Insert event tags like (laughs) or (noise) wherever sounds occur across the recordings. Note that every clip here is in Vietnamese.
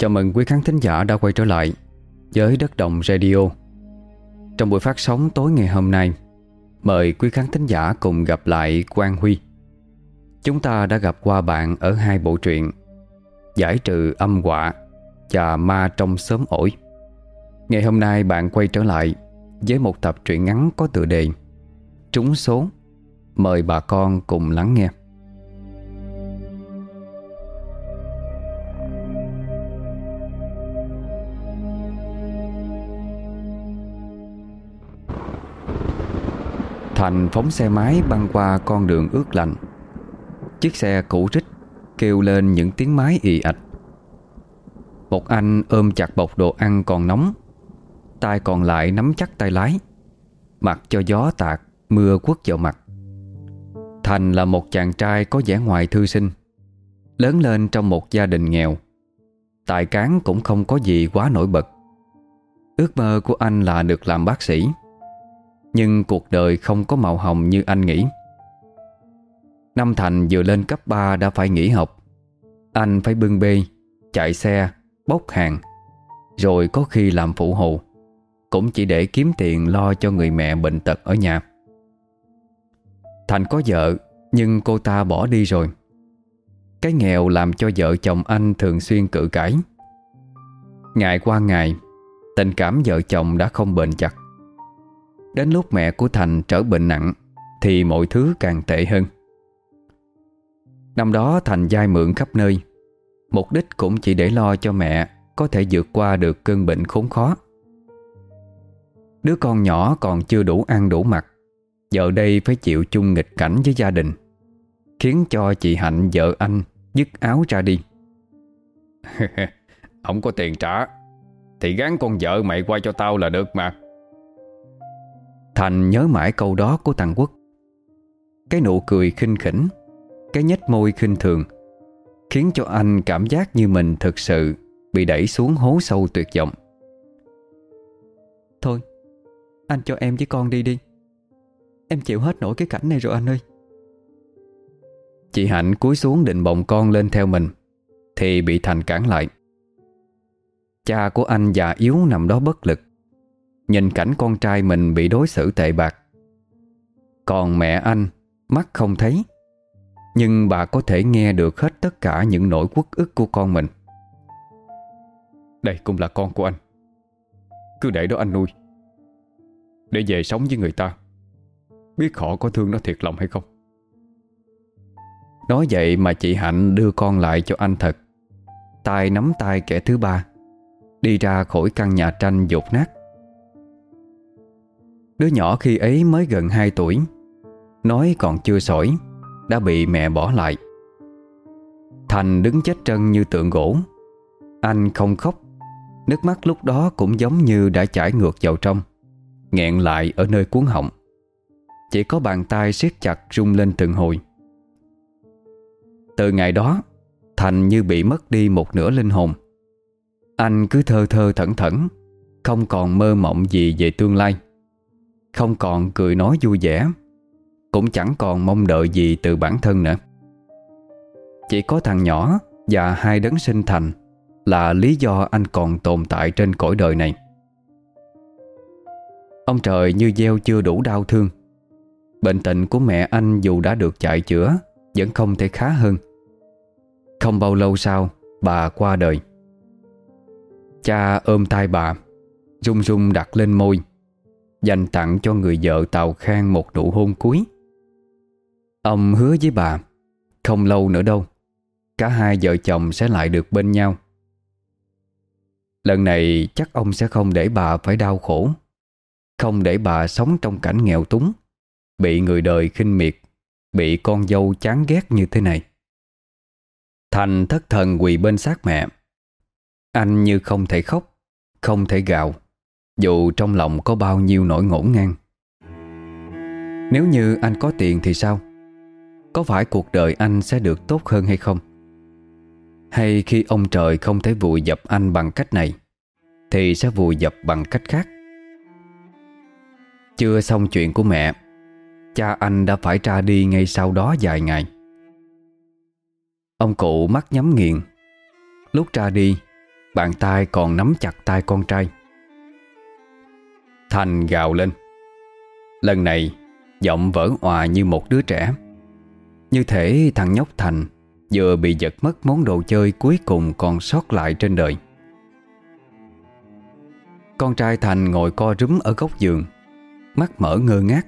Chào mừng quý khán thính giả đã quay trở lại với Đất Đồng Radio. Trong buổi phát sóng tối ngày hôm nay, Mời quý khán thính giả cùng gặp lại Quang Huy. Chúng ta đã gặp qua bạn ở hai bộ truyện Giải trừ âm quả và ma trong sớm ổi. Ngày hôm nay bạn quay trở lại với một tập truyện ngắn có tựa đề Trúng số. Mời bà con cùng lắng nghe. Thành phóng xe máy băng qua con đường ướt lạnh. Chiếc xe cũ rích Kêu lên những tiếng máy ì ạch. Một anh ôm chặt bọc đồ ăn còn nóng, tay còn lại nắm chắc tay lái, Mặc cho gió tạt, Mưa quất vào mặt. Thành là một chàng trai có vẻ ngoài thư sinh, Lớn lên trong một gia đình nghèo. Tài cán cũng không có gì quá nổi bật. Ước mơ của anh là được làm bác sĩ. Nhưng cuộc đời không có màu hồng như anh nghĩ. Năm Thành vừa lên cấp 3 đã phải nghỉ học. Anh phải bưng bê Chạy xe Bốc hàng. Rồi có khi làm phụ hồ, Cũng chỉ để kiếm tiền lo cho người mẹ bệnh tật ở nhà. Thành có vợ Nhưng cô ta bỏ đi rồi. Cái nghèo làm cho vợ chồng anh thường xuyên cự cãi. Ngày qua ngày Tình cảm vợ chồng đã không bền chặt. Đến lúc mẹ của Thành trở bệnh nặng, Thì mọi thứ càng tệ hơn. Năm đó Thành dai mượn khắp nơi. Mục đích cũng chỉ để lo cho mẹ Có thể vượt qua được cơn bệnh khốn khó. Đứa con nhỏ còn chưa đủ ăn đủ mặc, Giờ đây phải chịu chung nghịch cảnh với gia đình, Khiến cho chị Hạnh vợ anh Dứt áo ra đi. (laughs) Không có tiền trả, Thì gán con vợ mày qua cho tao là được mà. Thành nhớ mãi câu đó của thằng Quốc. Cái nụ cười khinh khỉnh, Cái nhếch môi khinh thường, Khiến cho anh cảm giác như mình thực sự Bị đẩy xuống hố sâu tuyệt vọng. Thôi, Anh cho em với con đi đi. Em chịu hết nổi cái cảnh này rồi anh ơi. Chị Hạnh cúi xuống định bồng con lên theo mình, Thì bị Thành cản lại. Cha của anh già yếu nằm đó bất lực. Nhìn cảnh con trai mình bị đối xử tệ bạc. Còn mẹ anh Mắt không thấy. Nhưng bà có thể nghe được hết tất cả những nỗi quất ức của con mình. Đây cũng là con của anh. Cứ để đó anh nuôi. Để về sống với người ta. Biết họ có thương nó thiệt lòng hay không? Nói vậy mà chị Hạnh đưa con lại cho anh thật. Tay nắm tay kẻ thứ ba. Đi ra khỏi căn nhà tranh dột nát Đứa nhỏ khi ấy mới gần 2 tuổi. Nói còn chưa sỏi, Đã bị mẹ bỏ lại. Thành đứng chết chân như tượng gỗ. Anh không khóc. Nước mắt lúc đó cũng giống như đã chảy ngược vào trong, Nghẹn lại ở nơi cuốn họng. Chỉ có bàn tay siết chặt rung lên từng hồi. Từ ngày đó, Thành như bị mất đi một nửa linh hồn. Anh cứ thơ thơ thẩn thẩn, Không còn mơ mộng gì về tương lai. Không còn cười nói vui vẻ, Cũng chẳng còn mong đợi gì từ bản thân nữa. Chỉ có thằng nhỏ Và hai đấng sinh thành Là lý do anh còn tồn tại trên cõi đời này. Ông trời như gieo chưa đủ đau thương. Bệnh tình của mẹ anh dù đã được chạy chữa, Vẫn không thể khá hơn. Không bao lâu sau, Bà qua đời. Cha ôm tay bà Rung rung đặt lên môi. Dành tặng cho người vợ Tàu Khang một nụ hôn cuối. Ông hứa với bà, Không lâu nữa đâu, Cả hai vợ chồng sẽ lại được bên nhau. Lần này chắc ông sẽ không để bà phải đau khổ, Không để bà sống trong cảnh nghèo túng, Bị người đời khinh miệt, Bị con dâu chán ghét như thế này. Thành thất thần quỳ bên sát mẹ. Anh như không thể khóc, Không thể gạo dù trong lòng có bao nhiêu nỗi ngổn ngang. Nếu như anh có tiền thì sao? Có phải cuộc đời anh sẽ được tốt hơn hay không? Hay khi ông trời không thể vùi dập anh bằng cách này, Thì sẽ vùi dập bằng cách khác? Chưa xong chuyện của mẹ, Cha anh đã phải ra đi ngay sau đó vài ngày. Ông cụ mắt nhắm nghiền. Lúc ra đi, Bàn tay còn nắm chặt tay con trai. Thành gào lên. Lần này, Giọng vỡ hòa như một đứa trẻ. Như thể thằng nhóc Thành Vừa bị giật mất món đồ chơi cuối cùng còn sót lại trên đời. Con trai Thành ngồi co rúm ở góc giường, Mắt mở ngơ ngác.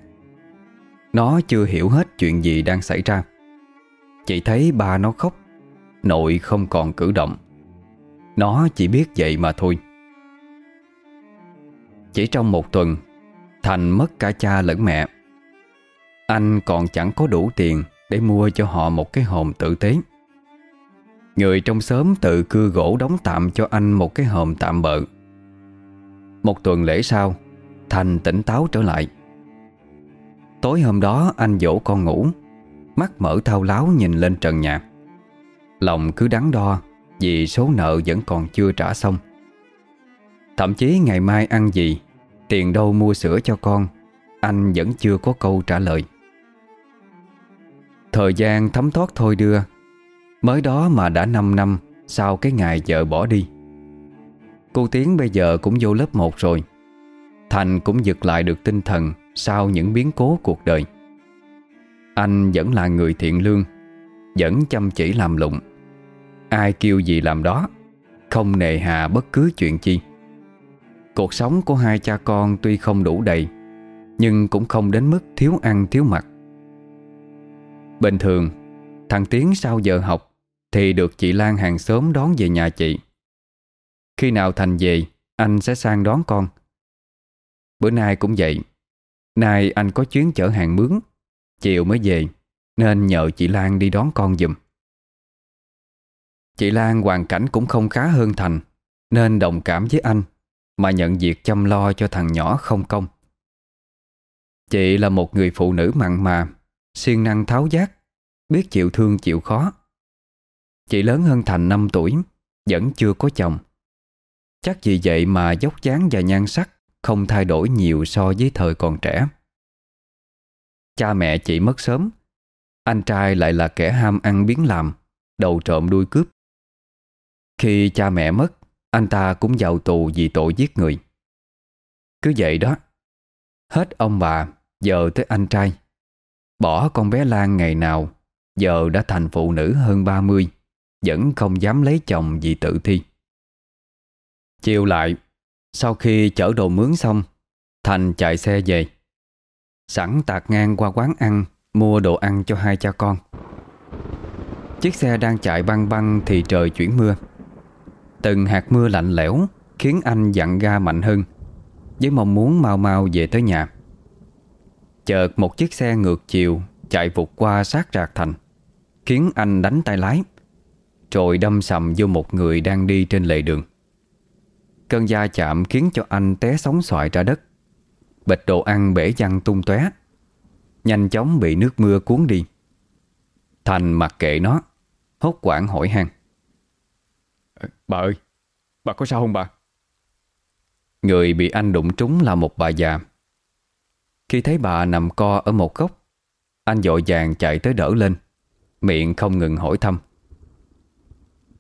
Nó chưa hiểu hết chuyện gì đang xảy ra. Chỉ thấy ba nó khóc, Nội không còn cử động. Nó chỉ biết vậy mà thôi. Chỉ trong một tuần, Thành mất cả cha lẫn mẹ. Anh còn chẳng có đủ tiền Để mua cho họ một cái hòm tử tế. Người trong xóm tự cưa gỗ đóng tạm cho anh một cái hòm tạm bợ. Một tuần lễ sau, Thành tỉnh táo trở lại. Tối hôm đó, anh dỗ con ngủ, Mắt mở thao láo nhìn lên trần nhà. Lòng cứ đắn đo Vì số nợ vẫn còn chưa trả xong. Thậm chí ngày mai ăn gì, Tiền đâu mua sữa cho con, Anh vẫn chưa có câu trả lời. Thời gian thấm thoát thôi đưa, Mới đó mà đã 5 năm, Sau cái ngày vợ bỏ đi. Cô Tiến bây giờ cũng vô lớp 1 rồi. Thành cũng giật lại được tinh thần Sau những biến cố cuộc đời. Anh vẫn là người thiện lương, Vẫn chăm chỉ làm lụng. Ai kêu gì làm đó, Không nề hà bất cứ chuyện chi. Cuộc sống của hai cha con tuy không đủ đầy, Nhưng cũng không đến mức thiếu ăn, thiếu mặc. Bình thường, Thằng Tiến sau giờ học Thì được chị Lan hàng xóm đón về nhà chị. Khi nào Thành về, Anh sẽ sang đón con. Bữa nay cũng vậy. Nay anh có chuyến chở hàng mướn, Chiều mới về, Nên nhờ chị Lan đi đón con giùm. Chị Lan hoàn cảnh cũng không khá hơn Thành, Nên đồng cảm với anh. Mà nhận việc chăm lo cho thằng nhỏ không công. Chị là một người phụ nữ mặn mà, siêng năng tháo giác, Biết chịu thương chịu khó. Chị lớn hơn Thành 5 tuổi, Vẫn chưa có chồng. Chắc vì vậy mà dốc dáng và nhan sắc Không thay đổi nhiều so với thời còn trẻ. Cha mẹ chị mất sớm, Anh trai lại là kẻ ham ăn biến làm, Đầu trộm đuôi cướp. Khi cha mẹ mất anh ta cũng vào tù vì tội giết người. Cứ vậy đó, Hết ông bà, Giờ tới anh trai. Bỏ con bé Lan ngày nào, Giờ đã thành phụ nữ hơn 30 Vẫn không dám lấy chồng vì tự thi. Chiều lại, Sau khi chở đồ mướn xong, Thành chạy xe về. Sẵn tạt ngang qua quán ăn, Mua đồ ăn cho hai cha con. Chiếc xe đang chạy băng băng Thì trời chuyển mưa. Từng hạt mưa lạnh lẽo Khiến anh dặn ga mạnh hơn, Với mong muốn mau mau về tới nhà. Chợt một chiếc xe ngược chiều Chạy vụt qua sát rạc thành, Khiến anh đánh tay lái, Rồi đâm sầm vô một người đang đi trên lề đường. Cơn da chạm khiến cho anh té sóng xoài ra đất. Bịch đồ ăn bể văng tung tóe, Nhanh chóng bị nước mưa cuốn đi. Thành mặc kệ nó, Hốt quảng hỏi han. Bà ơi Bà có sao không bà? Người bị anh đụng trúng là một bà già. Khi thấy bà nằm co ở một góc Anh dội vàng chạy tới đỡ lên Miệng không ngừng hỏi thăm.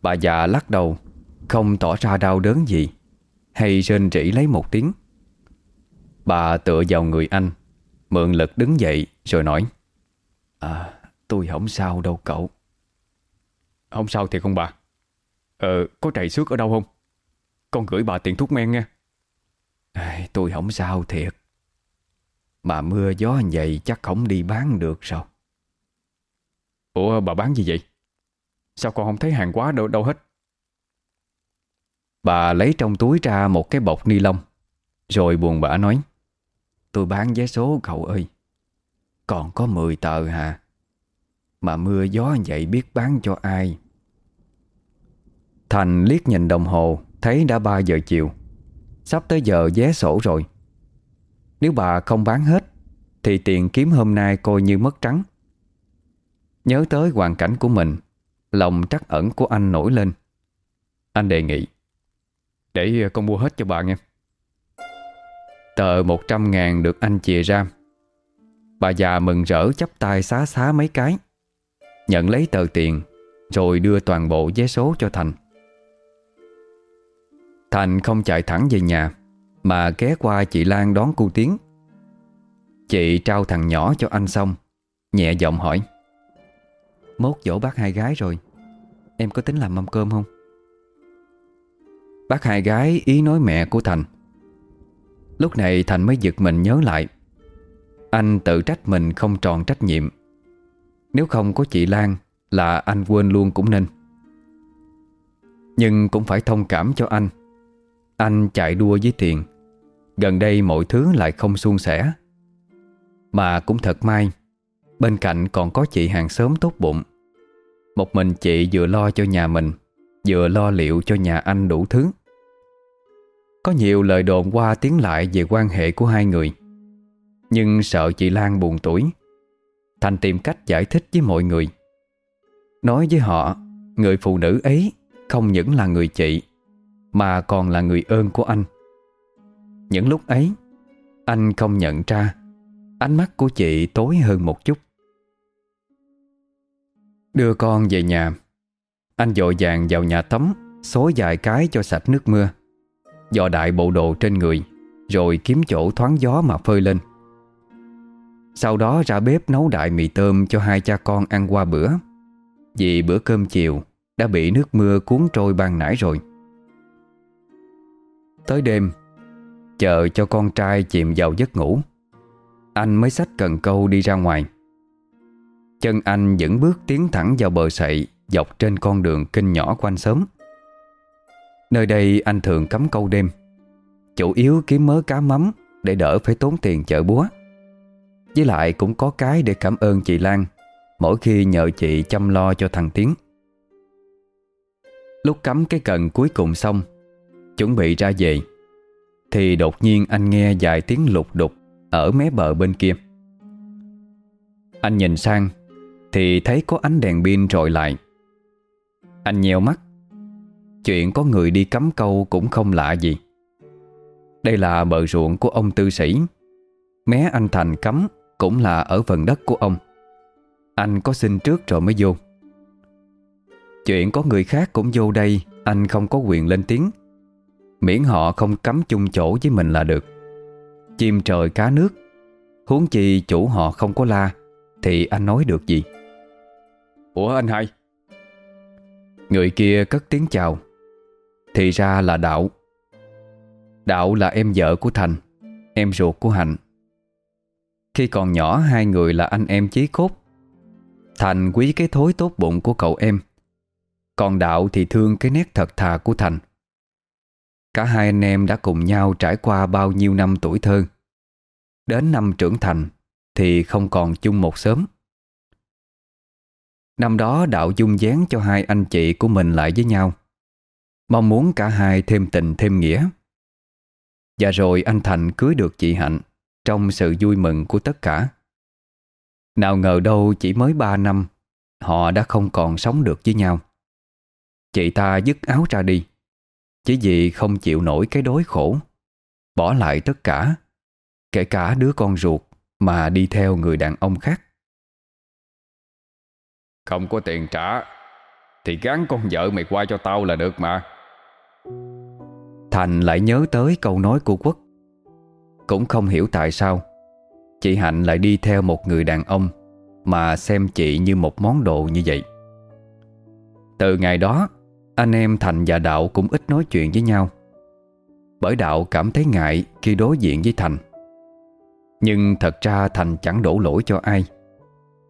Bà già lắc đầu Không tỏ ra đau đớn gì Hay rên rỉ lấy một tiếng. Bà tựa vào người anh Mượn lực đứng dậy rồi nói À tôi không sao đâu cậu. Không sao thì không bà Ờ có trầy xước ở đâu không? Con gửi bà tiền thuốc men nha à, Tôi không sao thiệt. Mà mưa gió vậy chắc không đi bán được sao? Ủa bà bán gì vậy? Sao con không thấy hàng quá đâu, đâu hết? Bà lấy trong túi ra một cái bọc ni lông Rồi buồn bã nói Tôi bán vé số cậu ơi. Còn có 10 tờ hả Mà mưa gió vậy biết bán cho ai Thành liếc nhìn đồng hồ, Thấy đã 3 giờ chiều. Sắp tới giờ vé sổ rồi. Nếu bà không bán hết, Thì tiền kiếm hôm nay coi như mất trắng. Nhớ tới hoàn cảnh của mình, Lòng trắc ẩn của anh nổi lên. Anh đề nghị, Để con mua hết cho bà nghe. Tờ 100 ngàn được anh chìa ra. Bà già mừng rỡ chắp tay xá xá mấy cái, Nhận lấy tờ tiền, Rồi đưa toàn bộ vé số cho Thành. Thành không chạy thẳng về nhà, Mà ghé qua chị Lan đón cô Tiến. Chị trao thằng nhỏ cho anh xong, Nhẹ giọng hỏi, Mốt dỗ bác hai gái rồi, Em có tính làm mâm cơm không? Bác hai gái ý nói mẹ của Thành. Lúc này Thành mới giật mình nhớ lại, Anh tự trách mình không tròn trách nhiệm. Nếu không có chị Lan Là anh quên luôn cũng nên. Nhưng cũng phải thông cảm cho anh. Anh chạy đua với tiền Gần đây mọi thứ lại không suôn sẻ. Mà cũng thật may, Bên cạnh còn có chị hàng xóm tốt bụng. Một mình chị vừa lo cho nhà mình, Vừa lo liệu cho nhà anh đủ thứ. Có nhiều lời đồn qua tiếng lại về quan hệ của hai người. Nhưng sợ chị Lan buồn tuổi, Thành tìm cách giải thích với mọi người. Nói với họ, Người phụ nữ ấy không những là người chị mà còn là người ơn của anh. Những lúc ấy, Anh không nhận ra, Ánh mắt của chị tối hơn một chút. Đưa con về nhà, Anh dội vàng vào nhà tắm, Xối vài cái cho sạch nước mưa. Dò đại bộ đồ trên người, Rồi kiếm chỗ thoáng gió mà phơi lên. Sau đó ra bếp nấu đại mì tôm Cho hai cha con ăn qua bữa. Vì bữa cơm chiều, Đã bị nước mưa cuốn trôi ban nãy rồi. Tới đêm, Chờ cho con trai chìm vào giấc ngủ, Anh mới xách cần câu đi ra ngoài. Chân anh vẫn bước tiến thẳng vào bờ sậy Dọc trên con đường kinh nhỏ quanh sớm Nơi đây anh thường cắm câu đêm, Chủ yếu kiếm mớ cá mắm Để đỡ phải tốn tiền chợ búa. Với lại cũng có cái để cảm ơn chị Lan Mỗi khi nhờ chị chăm lo cho thằng Tiến. Lúc cắm cái cần cuối cùng xong Chuẩn bị ra về. Thì đột nhiên anh nghe vài tiếng lục đục Ở mé bờ bên kia. Anh nhìn sang, thì thấy có ánh đèn pin trội lại. Anh nheo mắt. Chuyện có người đi cắm câu cũng không lạ gì. Đây là bờ ruộng của ông tư sĩ. Mé anh Thành cắm Cũng là ở phần đất của ông. Anh có xin trước rồi mới vô. Chuyện có người khác cũng vô đây, Anh không có quyền lên tiếng. Miễn họ không cắm chung chỗ với mình là được. Chim trời cá nước Huống chi chủ họ không có la Thì anh nói được gì? Ủa anh hai? Người kia cất tiếng chào Thì ra là Đạo. Đạo là em vợ của Thành Em ruột của Hạnh. Khi còn nhỏ hai người là anh em chí cốt. Thành quý cái thối tốt bụng của cậu em Còn Đạo thì thương cái nét thật thà của Thành Cả hai anh em đã cùng nhau trải qua bao nhiêu năm tuổi thơ. Đến năm trưởng thành Thì không còn chung một xóm. Năm đó đạo dung dán cho hai anh chị của mình lại với nhau. Mong muốn cả hai thêm tình thêm nghĩa. Và rồi anh Thành cưới được chị Hạnh Trong sự vui mừng của tất cả. Nào ngờ đâu chỉ mới ba năm, Họ đã không còn sống được với nhau. Chị ta dứt áo ra đi. Chỉ vì không chịu nổi cái đối khổ Bỏ lại tất cả Kể cả đứa con ruột Mà đi theo người đàn ông khác. Không có tiền trả Thì gắn con vợ mày qua cho tao là được mà. Thành lại nhớ tới câu nói của Quốc. Cũng không hiểu tại sao Chị Hạnh lại đi theo một người đàn ông Mà xem chị như một món đồ như vậy. Từ ngày đó Anh em Thành và Đạo cũng ít nói chuyện với nhau. Bởi Đạo cảm thấy ngại khi đối diện với Thành. Nhưng thật ra Thành chẳng đổ lỗi cho ai.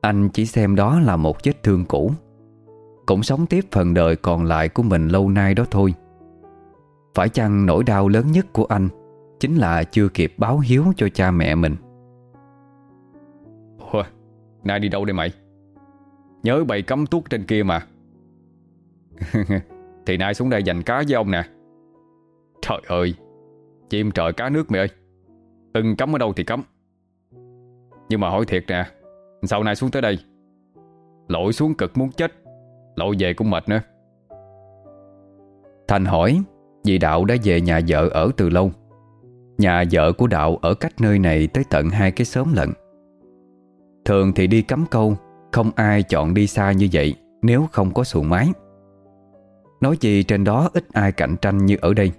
Anh chỉ xem đó là một vết thương cũ. Cũng sống tiếp phần đời còn lại của mình lâu nay đó thôi. Phải chăng nỗi đau lớn nhất của anh Chính là chưa kịp báo hiếu cho cha mẹ mình? Ủa, nay đi đâu đây mày? Nhớ bày cấm tuốt trên kia mà (laughs) Thì nay xuống đây giành cá với ông nè. Trời ơi, Chim trời cá nước mày ơi. Ưng cấm ở đâu thì cấm Nhưng mà hỏi thiệt nè sau này xuống tới đây? Lội xuống cực muốn chết, Lội về cũng mệt nữa. Thành hỏi, Vì Đạo đã về nhà vợ ở từ lâu. Nhà vợ của Đạo ở cách nơi này Tới tận hai cái xóm lận. Thường thì đi cắm câu, Không ai chọn đi xa như vậy, Nếu không có xuồng máy Nói gì trên đó ít ai cạnh tranh như ở đây.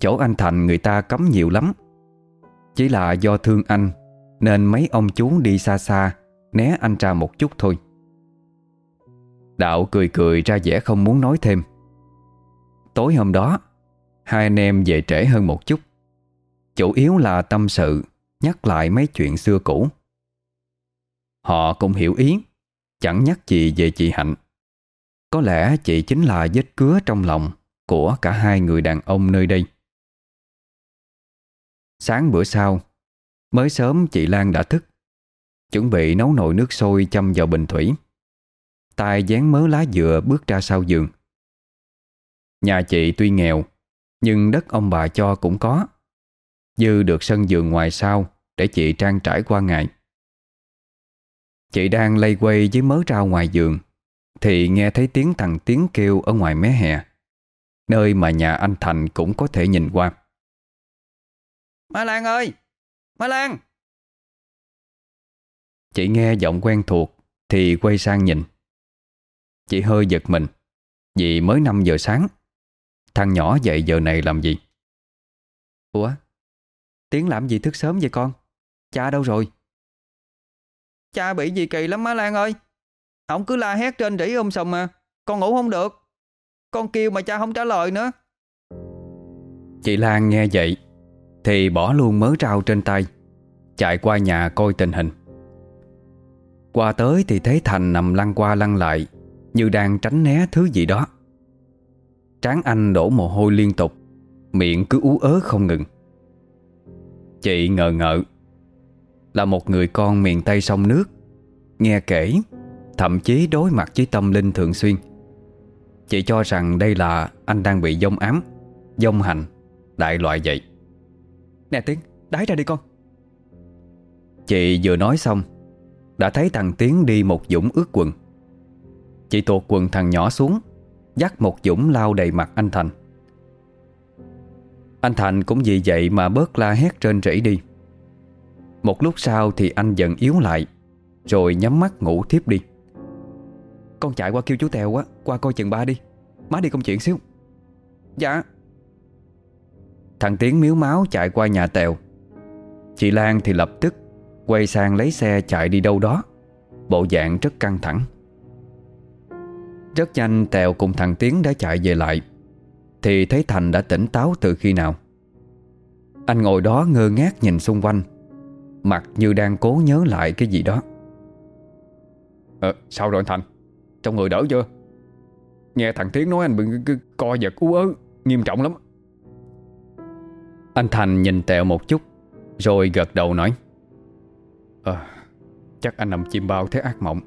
Chỗ anh Thành người ta cấm nhiều lắm. Chỉ là do thương anh, Nên mấy ông chú đi xa xa, Né anh ra một chút thôi. Đạo cười cười ra vẻ không muốn nói thêm. Tối hôm đó, Hai anh em về trễ hơn một chút. Chủ yếu là tâm sự, Nhắc lại mấy chuyện xưa cũ. Họ cũng hiểu ý, Chẳng nhắc gì về chị Hạnh. Có lẽ chị chính là vết cứa trong lòng Của cả hai người đàn ông nơi đây. Sáng bữa sau, Mới sớm chị Lan đã thức, Chuẩn bị nấu nồi nước sôi châm vào bình thủy. Tay dán mớ lá dừa bước ra sau giường. Nhà chị tuy nghèo, Nhưng đất ông bà cho cũng có. Dư được sân giường ngoài sau Để chị trang trải qua ngày. Chị đang lây quay với mớ rau ngoài giường. Thì nghe thấy tiếng thằng tiếng kêu ở ngoài mé hè Nơi mà nhà anh Thành cũng có thể nhìn qua. Má Lan ơi! Má Lan! Chị nghe giọng quen thuộc Thì quay sang nhìn. Chị hơi giật mình Vì mới 5 giờ sáng. Thằng nhỏ dậy giờ này làm gì? Ủa? Tiến làm gì thức sớm vậy con? Cha đâu rồi? Cha bị gì kỳ lắm má Lan ơi Ông cứ la hét trên rỉ um sùm mà. Con ngủ không được. Con kêu mà cha không trả lời nữa. Chị Lan nghe vậy Thì bỏ luôn mớ rau trên tay, Chạy qua nhà coi tình hình. Qua tới thì thấy Thành nằm lăn qua lăn lại, Như đang tránh né thứ gì đó. Tráng anh đổ mồ hôi liên tục, Miệng cứ ú ớ không ngừng. Chị ngờ ngợ, Là một người con miền Tây sông nước, Nghe kể. Thậm chí đối mặt với tâm linh thường xuyên. Chị cho rằng đây là anh đang bị dông ám Dông hành Đại loại vậy. Nè Tiến, đái ra đi con. Chị vừa nói xong Đã thấy thằng Tiến đi một dũng ướt quần. Chị tuột quần thằng nhỏ xuống Dắt một dũng lao đầy mặt anh Thành. Anh Thành cũng vì vậy mà bớt la hét trên rẫy đi. Một lúc sau thì anh dần yếu lại Rồi nhắm mắt ngủ tiếp đi. Con chạy qua kêu chú Tèo á, Qua coi chừng ba đi. Má đi công chuyện xíu. Dạ. Thằng Tiến miếu máu chạy qua nhà Tèo. Chị Lan thì lập tức Quay sang lấy xe chạy đi đâu đó. Bộ dạng rất căng thẳng. Rất nhanh Tèo cùng thằng Tiến đã chạy về lại. Thì thấy Thành đã tỉnh táo từ khi nào. Anh ngồi đó ngơ ngác nhìn xung quanh. Mặt như đang cố nhớ lại cái gì đó. Ờ sao rồi anh Thành? Trong người đỡ chưa? Nghe thằng Tiến nói anh bị cứ co giật ú ớ Nghiêm trọng lắm. Anh Thành nhìn Tèo một chút Rồi gật đầu nói à, Chắc anh nằm chim bao thấy ác mộng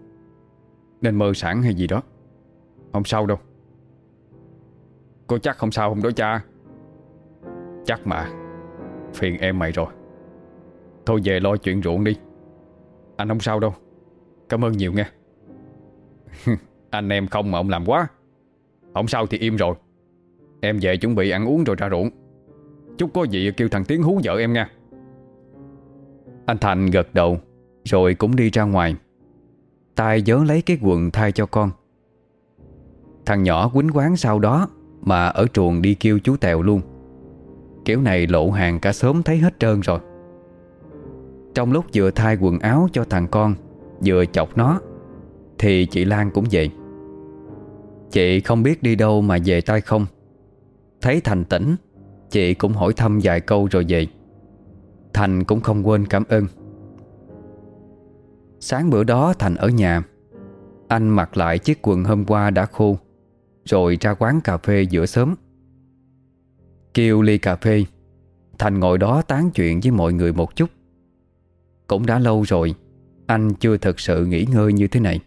Nên mơ sản hay gì đó. Không sao đâu. Cô chắc không sao không đó cha. Chắc mà Phiền em mày rồi. Thôi về lo chuyện ruộng đi. Anh không sao đâu. Cảm ơn nhiều nghe. (laughs) Anh em không mà ông làm quá. Không sao thì im rồi. Em về chuẩn bị ăn uống rồi ra ruộng. Chút có gì kêu thằng Tiến hú vợ em nha Anh Thành gật đầu, Rồi cũng đi ra ngoài. Tay dớ lấy cái quần thay cho con. Thằng nhỏ quýnh quán sau đó Mà ở chuồng đi kêu chú Tèo luôn. Kiểu này lộ hàng cả sớm thấy hết trơn rồi. Trong lúc vừa thay quần áo cho thằng con, Vừa chọc nó thì chị Lan cũng vậy Chị không biết đi đâu mà về tay không. Thấy Thành tỉnh, Chị cũng hỏi thăm vài câu rồi về. Thành cũng không quên cảm ơn. Sáng bữa đó Thành ở nhà. Anh mặc lại chiếc quần hôm qua đã khô, Rồi ra quán cà phê giữa sớm. Kêu ly cà phê, Thành ngồi đó tán chuyện với mọi người một chút. Cũng đã lâu rồi, Anh chưa thực sự nghỉ ngơi như thế này.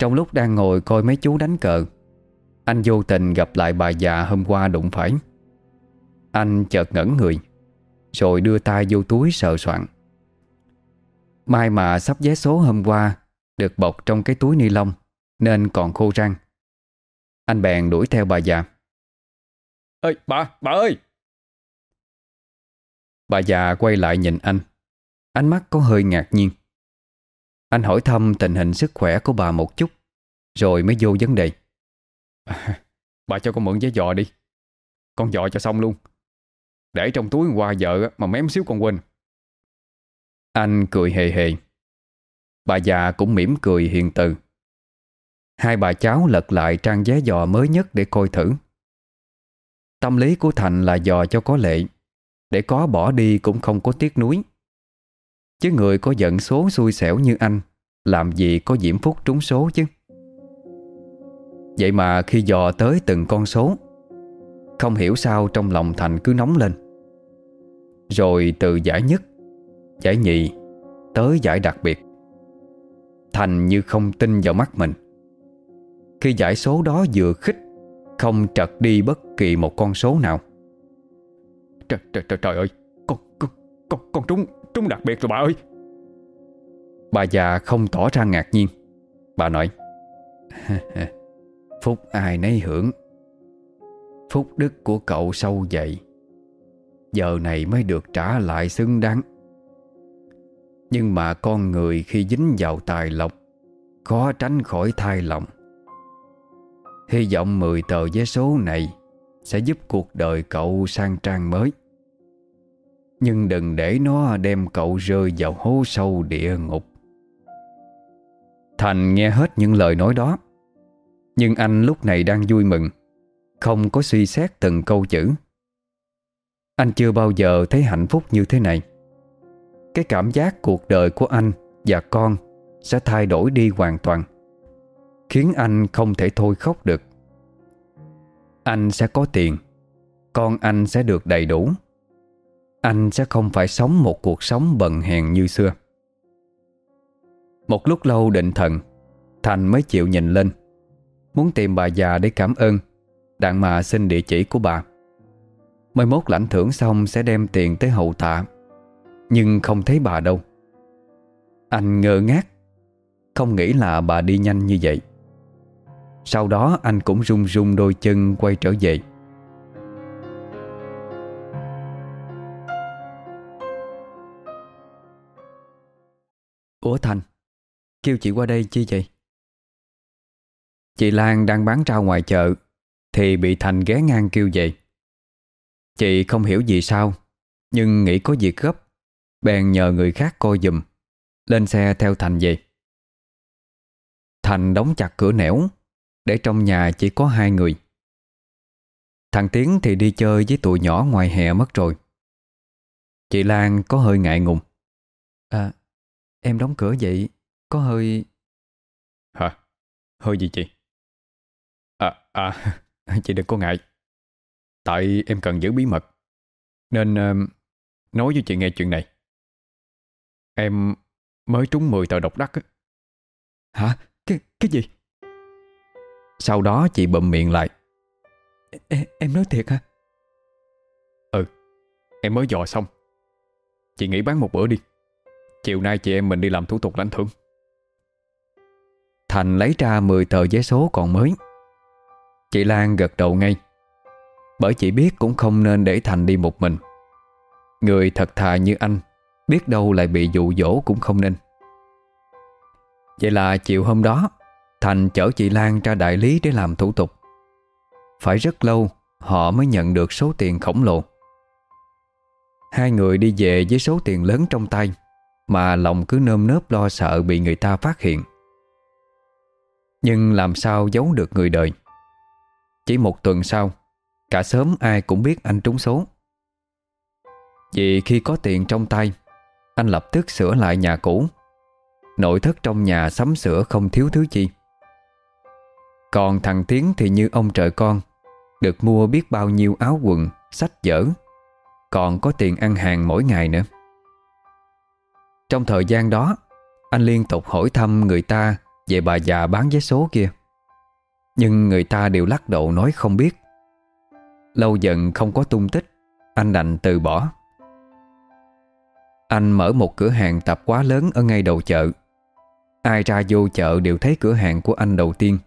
Trong lúc đang ngồi coi mấy chú đánh cờ Anh vô tình gặp lại bà già hôm qua đụng phải. Anh chợt ngẩn người Rồi đưa tay vô túi sờ soạn Mai mà sắp vé số hôm qua Được bọc trong cái túi ni lông Nên còn khô răng. Anh bèn đuổi theo bà già. Ơi bà, bà ơi! Bà già quay lại nhìn anh. Ánh mắt có hơi ngạc nhiên Anh hỏi thăm tình hình sức khỏe của bà một chút Rồi mới vô vấn đề. À, (laughs) Bà cho con mượn giấy dò đi. Con dò cho xong luôn. Để trong túi qua vợ mà mém xíu con quên. Anh cười hề hề. Bà già cũng mỉm cười hiền từ. Hai bà cháu lật lại trang vé dò mới nhất để coi thử. Tâm lý của Thành là dò cho có lệ. Để có bỏ đi cũng không có tiếc nuối Chứ người có giận số xui xẻo như anh Làm gì có diễm phúc trúng số chứ? Vậy mà khi dò tới từng con số Không hiểu sao trong lòng Thành cứ nóng lên. Rồi từ giải nhất Giải nhị Tới giải đặc biệt Thành như không tin vào mắt mình. Khi giải số đó vừa khích Không trật đi bất kỳ một con số nào. Trời, trời, trời, trời ơi Con, con, con, con trúng, trúng đặc biệt rồi bà ơi. Bà già không tỏ ra ngạc nhiên. Bà nói, (laughs) Phúc ai nấy hưởng. Phúc đức của cậu sâu dậy. Giờ này mới được trả lại xứng đáng. Nhưng mà con người khi dính vào tài lộc, Khó tránh khỏi thai lòng Hy vọng 10 tờ vé số này Sẽ giúp cuộc đời cậu sang trang mới. Nhưng đừng để nó đem cậu rơi vào hố sâu địa ngục. Thành nghe hết những lời nói đó. Nhưng anh lúc này đang vui mừng. Không có suy xét từng câu chữ. Anh chưa bao giờ thấy hạnh phúc như thế này. Cái cảm giác cuộc đời của anh và con Sẽ thay đổi đi hoàn toàn, Khiến anh không thể thôi khóc được. Anh sẽ có tiền, Con anh sẽ được đầy đủ. Anh sẽ không phải sống một cuộc sống bần hèn như xưa. Một lúc lâu định thần, Thành mới chịu nhìn lên. Muốn tìm bà già để cảm ơn, Đặng mà xin địa chỉ của bà. Mới mốt lãnh thưởng xong Sẽ đem tiền tới hậu tạ, Nhưng không thấy bà đâu. Anh ngơ ngác, Không nghĩ là bà đi nhanh như vậy. Sau đó anh cũng run run đôi chân Quay trở về. Ủa Thành, Kêu chị qua đây chi vậy? Chị Lan đang bán rau ngoài chợ, Thì bị Thành ghé ngang kêu vậy Chị không hiểu gì sao, Nhưng nghĩ có việc gấp, Bèn nhờ người khác coi giùm, Lên xe theo Thành về. Thành đóng chặt cửa nẻo, Để trong nhà chỉ có hai người. Thằng Tiến thì đi chơi với tụi nhỏ ngoài hè mất rồi. Chị Lan có hơi ngại ngùng. À Em đóng cửa vậy có hơi... Hả? Hơi gì chị? À, à, (laughs) chị đừng có ngại. Tại em cần giữ bí mật. Nên uh, nói với chị nghe chuyện này. Em mới trúng 10 tờ độc đắc á. Hả? Cái, cái gì? Sau đó chị bậm miệng lại. Em, em nói thiệt hả? Ừ, em mới dò xong. Chị nghỉ bán một bữa đi. Chiều nay chị em mình đi làm thủ tục lãnh thưởng. Thành lấy ra 10 tờ giấy số còn mới. Chị Lan gật đầu ngay. Bởi chị biết cũng không nên để Thành đi một mình. Người thật thà như anh, Biết đâu lại bị dụ dỗ cũng không nên. Vậy là chiều hôm đó, Thành chở chị Lan ra đại lý để làm thủ tục. Phải rất lâu, Họ mới nhận được số tiền khổng lồ. Hai người đi về với số tiền lớn trong tay. Mà lòng cứ nơm nớp lo sợ bị người ta phát hiện. Nhưng làm sao giấu được người đời? Chỉ một tuần sau, Cả sớm ai cũng biết anh trúng số. Vì khi có tiền trong tay, Anh lập tức sửa lại nhà cũ. Nội thất trong nhà sắm sửa không thiếu thứ chi. Còn thằng Tiến thì như ông trời con, Được mua biết bao nhiêu áo quần, Sách vở. Còn có tiền ăn hàng mỗi ngày nữa. Trong thời gian đó, Anh liên tục hỏi thăm người ta về bà già bán vé số kia. Nhưng người ta đều lắc đầu nói không biết. Lâu dần không có tung tích, Anh đành từ bỏ. Anh mở một cửa hàng tạp quá lớn ở ngay đầu chợ. Ai ra vô chợ đều thấy cửa hàng của anh đầu tiên,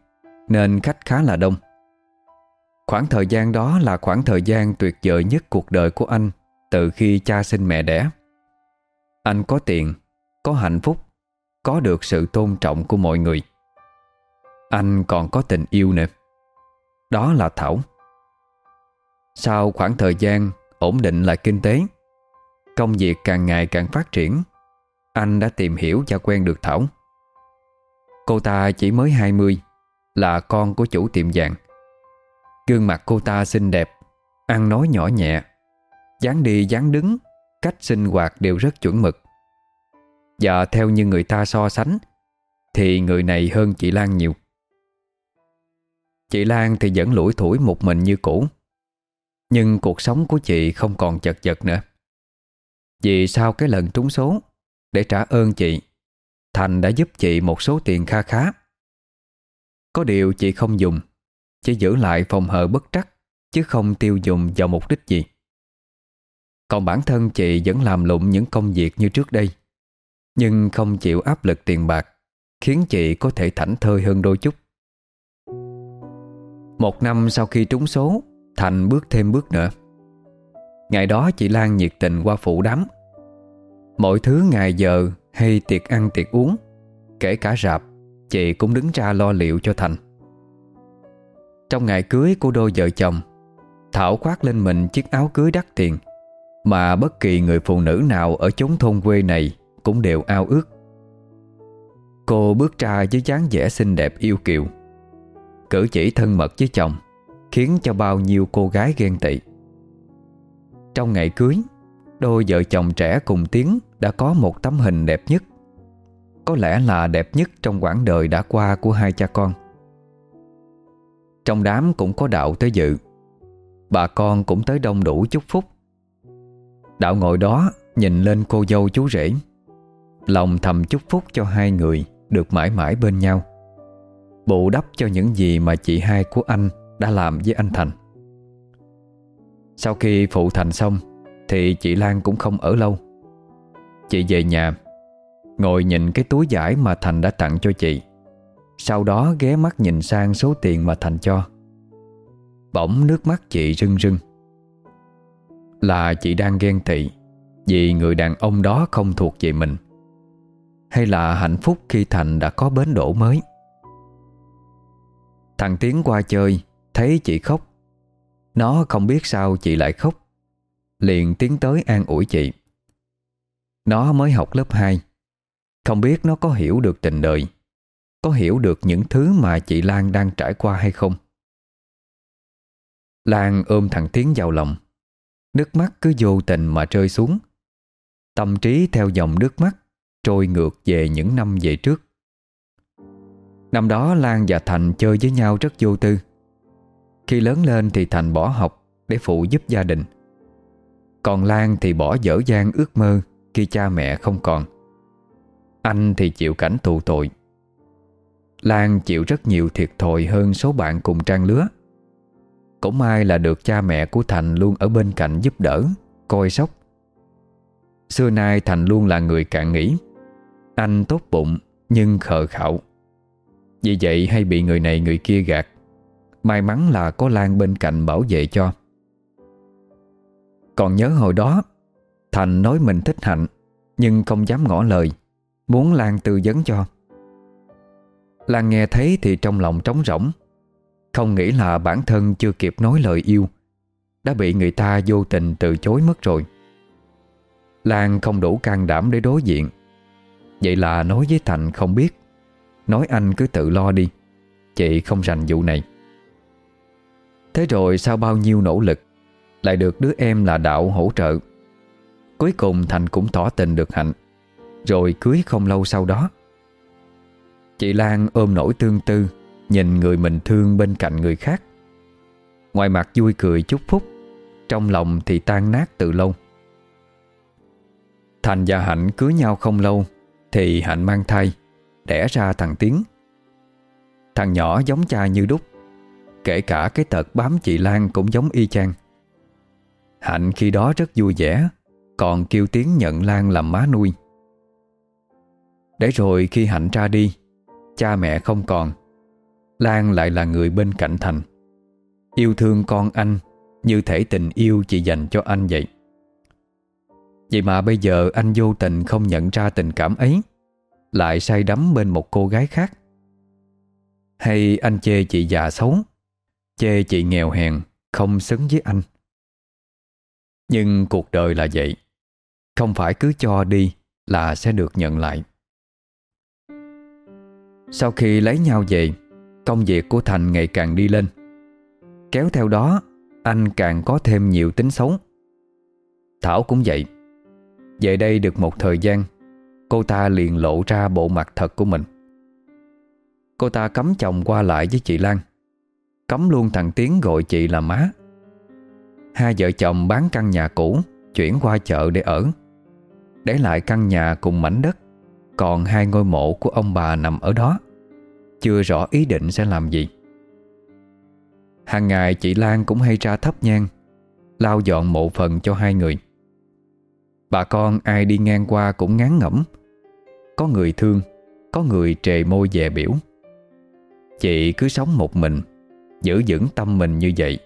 Nên khách khá là đông. Khoảng thời gian đó là khoảng thời gian tuyệt vời nhất cuộc đời của anh Từ khi cha sinh mẹ đẻ. Anh có tiền, có hạnh phúc có được sự tôn trọng của mọi người. Anh còn có tình yêu nữa. Đó là Thảo. Sau khoảng thời gian ổn định lại kinh tế Công việc càng ngày càng phát triển Anh đã tìm hiểu và quen được Thảo. Cô ta chỉ mới 20 Là con của chủ tiệm vàng. Gương mặt cô ta xinh đẹp Ăn nói nhỏ nhẹ dáng đi dáng đứng Cách sinh hoạt đều rất chuẩn mực. Và theo như người ta so sánh, Thì người này hơn chị Lan nhiều. Chị Lan thì vẫn lủi thủi một mình như cũ, Nhưng cuộc sống của chị không còn chật vật nữa. Vì sau cái lần trúng số, Để trả ơn chị, Thành đã giúp chị một số tiền kha khá. Có điều chị không dùng, Chỉ giữ lại phòng hờ bất trắc, Chứ không tiêu dùng vào mục đích gì. Còn bản thân chị vẫn làm lụng những công việc như trước đây. Nhưng không chịu áp lực tiền bạc, Khiến chị có thể thảnh thơi hơn đôi chút. Một năm sau khi trúng số, Thành bước thêm bước nữa. Ngày đó chị Lan nhiệt tình qua phụ đám. Mọi thứ ngày giờ hay tiệc ăn tiệc uống, Kể cả rạp, Chị cũng đứng ra lo liệu cho Thành. Trong ngày cưới của đôi vợ chồng, Thảo khoác lên mình chiếc áo cưới đắt tiền. Mà bất kỳ người phụ nữ nào Ở chốn thôn quê này Cũng đều ao ước. Cô bước ra với dáng vẻ xinh đẹp yêu kiều, Cử chỉ thân mật với chồng, Khiến cho bao nhiêu cô gái ghen tị. Trong ngày cưới, Đôi vợ chồng trẻ cùng tiếng Đã có một tấm hình đẹp nhất. Có lẽ là đẹp nhất Trong quãng đời đã qua của hai cha con. Trong đám cũng có đạo tới dự. Bà con cũng tới đông đủ chúc phúc. Đạo ngồi đó Nhìn lên cô dâu chú rể. Lòng thầm chúc phúc cho hai người Được mãi mãi bên nhau. Bù đắp cho những gì mà chị hai của anh Đã làm với anh Thành. Sau khi phụ thành xong, Thì chị Lan cũng không ở lâu. Chị về nhà, Ngồi nhìn cái túi giải mà Thành đã tặng cho chị. Sau đó ghé mắt nhìn sang số tiền mà Thành cho. Bỗng nước mắt chị rưng rưng. Là chị đang ghen tị Vì người đàn ông đó không thuộc về mình. Hay là hạnh phúc khi Thành đã có bến đổ mới? Thằng Tiến qua chơi, Thấy chị khóc. Nó không biết sao chị lại khóc. Liền tiến tới an ủi chị. Nó mới học lớp 2 Không biết nó có hiểu được tình đời, Có hiểu được những thứ mà chị Lan đang trải qua hay không. Lan ôm thằng Tiến vào lòng. Nước mắt cứ vô tình mà rơi xuống. Tâm trí theo dòng nước mắt Trôi ngược về những năm về trước. Năm đó Lan và Thành chơi với nhau rất vô tư. Khi lớn lên thì Thành bỏ học Để phụ giúp gia đình. Còn Lan thì bỏ dở dang ước mơ Khi cha mẹ không còn. Anh thì chịu cảnh tù tội. Lan chịu rất nhiều thiệt thòi hơn số bạn cùng trang lứa cũng may là được cha mẹ của Thành luôn ở bên cạnh giúp đỡ, Coi sóc. Xưa nay Thành luôn là người cạn nghĩ Anh tốt bụng, nhưng khờ khạo. Vì vậy hay bị người này người kia gạt. May mắn là có Lan bên cạnh bảo vệ cho. Còn nhớ hồi đó, Thành nói mình thích Hạnh, Nhưng không dám ngỏ lời, Muốn Lan tư vấn cho. Lan nghe thấy thì trong lòng trống rỗng không nghĩ là bản thân chưa kịp nói lời yêu, Đã bị người ta vô tình từ chối mất rồi. Lan không đủ can đảm để đối diện. Vậy là nói với Thành không biết. Nói anh cứ tự lo đi, Chị không rành vụ này. Thế rồi sau bao nhiêu nỗ lực, Lại được đứa em là Đạo hỗ trợ. Cuối cùng Thành cũng tỏ tình được Hạnh, Rồi cưới không lâu sau đó. Chị Lan ôm nỗi tương tư Nhìn người mình thương bên cạnh người khác. Ngoài mặt vui cười chúc phúc, Trong lòng thì tan nát từ lâu. Thành và Hạnh cưới nhau không lâu Thì Hạnh mang thai, Đẻ ra thằng Tiến. Thằng nhỏ giống cha như đúc, Kể cả cái tật bám chị Lan cũng giống y chang. Hạnh khi đó rất vui vẻ, Còn kêu Tiến nhận Lan làm má nuôi. Để rồi khi Hạnh ra đi, Cha mẹ không còn Lan lại là người bên cạnh Thành. Yêu thương con anh Như thể tình yêu chị dành cho anh vậy. Vậy mà bây giờ anh vô tình không nhận ra tình cảm ấy, Lại say đắm bên một cô gái khác. Hay anh chê chị già xấu, Chê chị nghèo hèn, Không xứng với anh? Nhưng cuộc đời là vậy, Không phải cứ cho đi Là sẽ được nhận lại. Sau khi lấy nhau về Công việc của Thành ngày càng đi lên. Kéo theo đó, Anh càng có thêm nhiều tính xấu. Thảo cũng vậy. Về đây được một thời gian, Cô ta liền lộ ra bộ mặt thật của mình. Cô ta cấm chồng qua lại với chị Lan. Cấm luôn thằng Tiến gọi chị là má. Hai vợ chồng bán căn nhà cũ, Chuyển qua chợ để ở. Để lại căn nhà cùng mảnh đất, Còn hai ngôi mộ của ông bà nằm ở đó. Chưa rõ ý định sẽ làm gì. Hàng ngày chị Lan cũng hay ra thấp nhang, Lau dọn mộ phần cho hai người. Bà con ai đi ngang qua cũng ngán ngẩm. Có người thương, Có người trề môi dè biểu. Chị cứ sống một mình, Giữ vững tâm mình như vậy.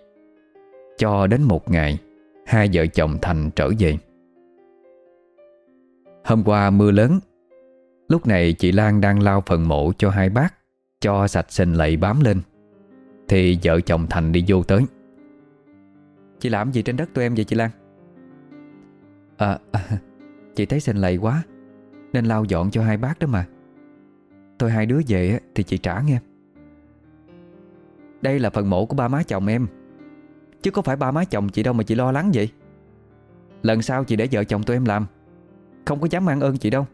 Cho đến một ngày, Hai vợ chồng Thành trở về. Hôm qua mưa lớn, Lúc này chị Lan đang lau phần mộ cho hai bác. Cho sạch sình lậy bám lên. Thì vợ chồng Thành đi vô tới. Chị làm gì trên đất tụi em vậy chị Lan? À, à Chị thấy sình lầy quá Nên lau dọn cho hai bác đó mà. Tôi hai đứa về thì chị trả nghe. Đây là phần mộ của ba má chồng em. Chứ có phải ba má chồng chị đâu mà chị lo lắng vậy. Lần sau chị để vợ chồng tụi em làm. Không có dám ăn ơn chị đâu.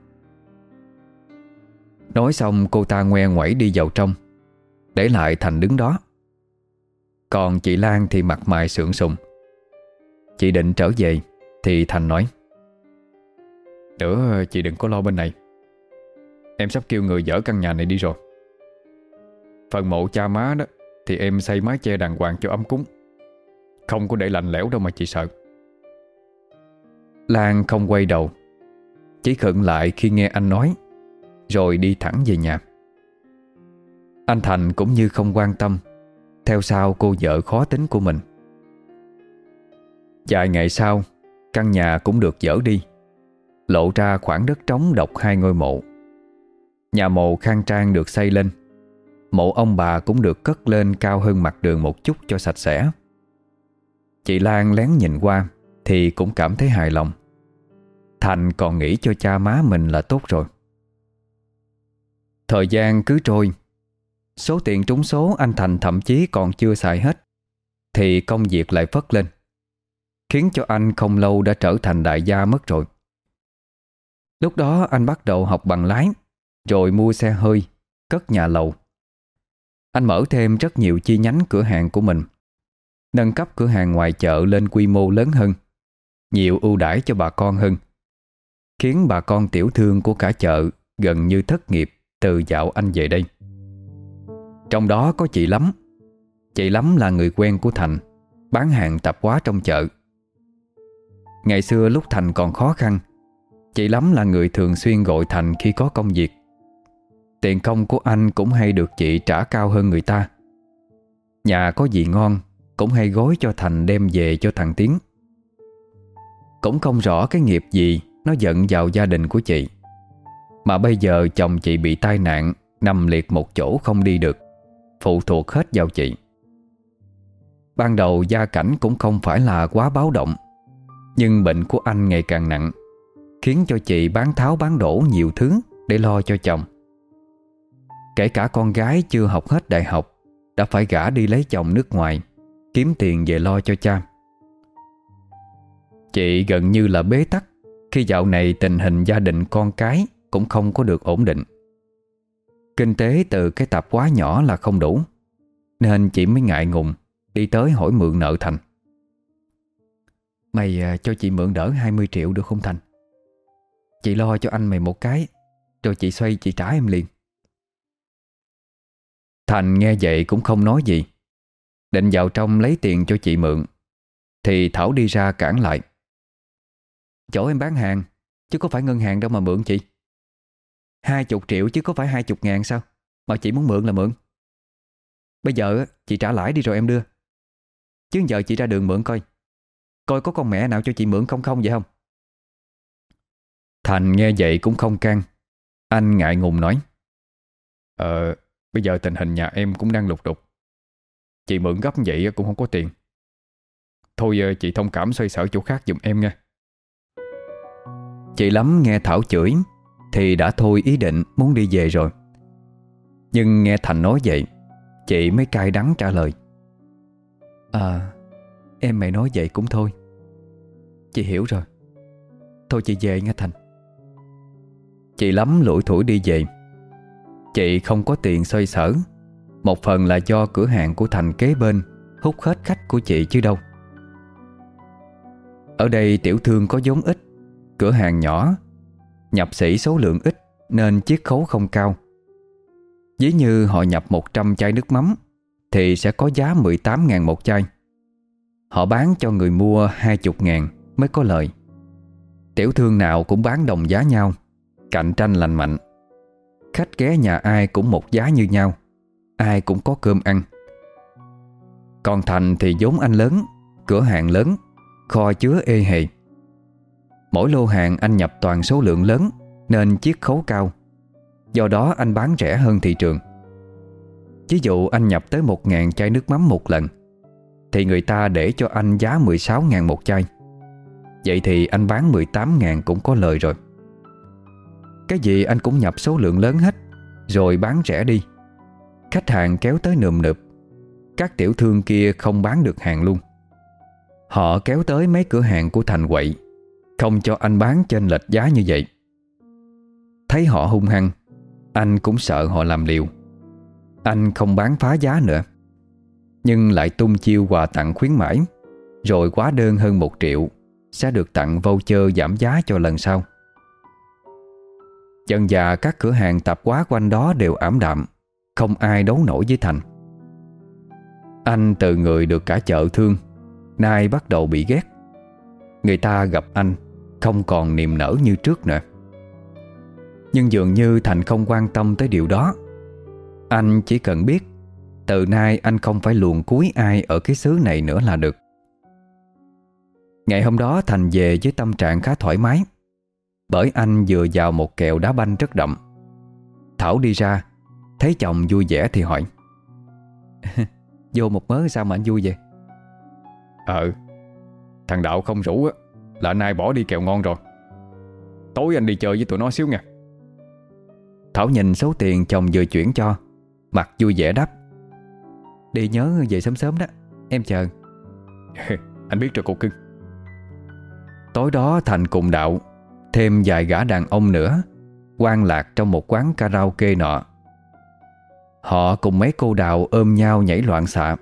Nói xong, cô ta ngoe ngoẩy đi vào trong, Để lại Thành đứng đó. Còn chị Lan thì mặt mày sượng sùng. Chị định trở về Thì Thành nói Nữa chị đừng có lo bên này. Em sắp kêu người dỡ căn nhà này đi rồi. Phần mộ cha má đó Thì em xây mái che đàng hoàng cho ấm cúng. Không có để lạnh lẽo đâu mà chị sợ. Lan không quay đầu, Chỉ khựng lại khi nghe anh nói rồi đi thẳng về nhà. Anh Thành cũng như không quan tâm, Theo sau cô vợ khó tính của mình. Vài ngày sau, Căn nhà cũng được dỡ đi, Lộ ra khoảng đất trống độc hai ngôi mộ. Nhà mộ khang trang được xây lên, Mộ ông bà cũng được cất lên cao hơn mặt đường một chút cho sạch sẽ. Chị Lan lén nhìn qua Thì cũng cảm thấy hài lòng. Thành còn nghĩ cho cha má mình là tốt rồi. Thời gian cứ trôi. Số tiền trúng số anh Thành thậm chí còn chưa xài hết, Thì công việc lại phất lên, Khiến cho anh không lâu đã trở thành đại gia mất rồi. Lúc đó anh bắt đầu học bằng lái, Rồi mua xe hơi, Cất nhà lầu. Anh mở thêm rất nhiều chi nhánh cửa hàng của mình, Nâng cấp cửa hàng ngoài chợ lên quy mô lớn hơn, Nhiều ưu đãi cho bà con hơn, Khiến bà con tiểu thương của cả chợ Gần như thất nghiệp. Từ dạo anh về đây. Trong đó có chị Lắm. Chị Lắm là người quen của Thành, Bán hàng tạp hóa trong chợ. Ngày xưa lúc Thành còn khó khăn, Chị Lắm là người thường xuyên gọi Thành khi có công việc. Tiền công của anh cũng hay được chị trả cao hơn người ta. Nhà có gì ngon, Cũng hay gói cho Thành đem về cho thằng Tiến. Cũng không rõ cái nghiệp gì Nó giận vào gia đình của chị. Mà bây giờ chồng chị bị tai nạn, Nằm liệt một chỗ không đi được. Phụ thuộc hết vào chị. Ban đầu gia cảnh cũng không phải là quá báo động, Nhưng bệnh của anh ngày càng nặng, Khiến cho chị bán tháo bán đổ nhiều thứ Để lo cho chồng. Kể cả con gái chưa học hết đại học, Đã phải gả đi lấy chồng nước ngoài, Kiếm tiền về lo cho cha. Chị gần như là bế tắc Khi dạo này tình hình gia đình con cái cũng không có được ổn định. Kinh tế từ cái tạp quá nhỏ là không đủ, Nên chị mới ngại ngùng Đi tới hỏi mượn nợ Thành. Mày à, cho chị mượn đỡ 20 triệu được không Thành? Chị lo cho anh mày một cái, Rồi chị xoay, chị trả em liền. Thành nghe vậy cũng không nói gì, Định vào trong lấy tiền cho chị mượn, Thì Thảo đi ra cản lại. Chỗ em bán hàng, Chứ có phải ngân hàng đâu mà mượn chị. Hai chục triệu chứ có phải hai chục ngàn sao? Mà chị muốn mượn là mượn. Bây giờ chị trả lãi đi rồi em đưa. Chứ giờ chị ra đường mượn coi. Coi có con mẹ nào cho chị mượn không không vậy không? Thành nghe vậy cũng không can Anh ngại ngùng nói. Ờ Bây giờ tình hình nhà em cũng đang lục đục. Chị mượn gấp vậy cũng không có tiền. Thôi ờ, chị thông cảm xoay sở chỗ khác giùm em nha. Chị lắm nghe Thảo chửi. Thì đã thôi ý định muốn đi về rồi. Nhưng nghe Thành nói vậy, Chị mới cay đắng trả lời. À Em mày nói vậy cũng thôi. Chị hiểu rồi. Thôi chị về nghe Thành. Chị lắm lủi thủi đi về. Chị không có tiền xoay sở. Một phần là do cửa hàng của Thành kế bên Hút hết khách của chị chứ đâu. Ở đây tiểu thương có vốn ít, Cửa hàng nhỏ Nhập sĩ số lượng ít Nên chiết khấu không cao. Ví như họ nhập 100 chai nước mắm Thì sẽ có giá 18.000 một chai. Họ bán cho người mua 20 ngàn mới có lời Tiểu thương nào cũng bán đồng giá nhau, Cạnh tranh lành mạnh. Khách ghé nhà ai cũng một giá như nhau, Ai cũng có cơm ăn. Còn Thành thì vốn anh lớn, Cửa hàng lớn, Kho chứa ê hề. Mỗi lô hàng anh nhập toàn số lượng lớn, Nên chiết khấu cao. Do đó anh bán rẻ hơn thị trường. Ví dụ anh nhập tới 1.000 chai nước mắm một lần, Thì người ta để cho anh giá 16.000 một chai. Vậy thì anh bán 18.000 cũng có lời rồi. Cái gì anh cũng nhập số lượng lớn hết, Rồi bán rẻ đi. Khách hàng kéo tới nườm nượp. Các tiểu thương kia không bán được hàng luôn. Họ kéo tới mấy cửa hàng của Thành quậy. Không cho anh bán trên lệch giá như vậy. Thấy họ hung hăng, Anh cũng sợ họ làm liều. Anh không bán phá giá nữa, Nhưng lại tung chiêu quà tặng khuyến mãi, Rồi quá đơn hơn một triệu Sẽ được tặng voucher giảm giá cho lần sau. Dần già các cửa hàng tạp hóa quanh đó đều ảm đạm, Không ai đấu nổi với Thành. Anh từ người được cả chợ thương, Nay bắt đầu bị ghét. Người ta gặp anh không còn niềm nở như trước nữa. Nhưng dường như Thành không quan tâm tới điều đó. Anh chỉ cần biết, Từ nay anh không phải luồn cuối ai Ở cái xứ này nữa là được. Ngày hôm đó Thành về với tâm trạng khá thoải mái, Bởi anh vừa vào một kẹo đá banh rất đậm. Thảo đi ra, Thấy chồng vui vẻ thì hỏi, (laughs) Vô một mớ sao mà anh vui vậy? Ờ Thằng Đạo không rủ á. Là nay bỏ đi kẹo ngon rồi. Tối anh đi chơi với tụi nó xíu nha. Thảo nhìn số tiền chồng vừa chuyển cho, Mặt vui vẻ đáp. Đi nhớ về sớm sớm đó, Em chờ. (laughs) Anh biết rồi cô cưng. Tối đó Thành cùng Đạo, Thêm vài gã đàn ông nữa, quan lạc trong một quán karaoke nọ. Họ cùng mấy cô đào ôm nhau nhảy loạn xạ,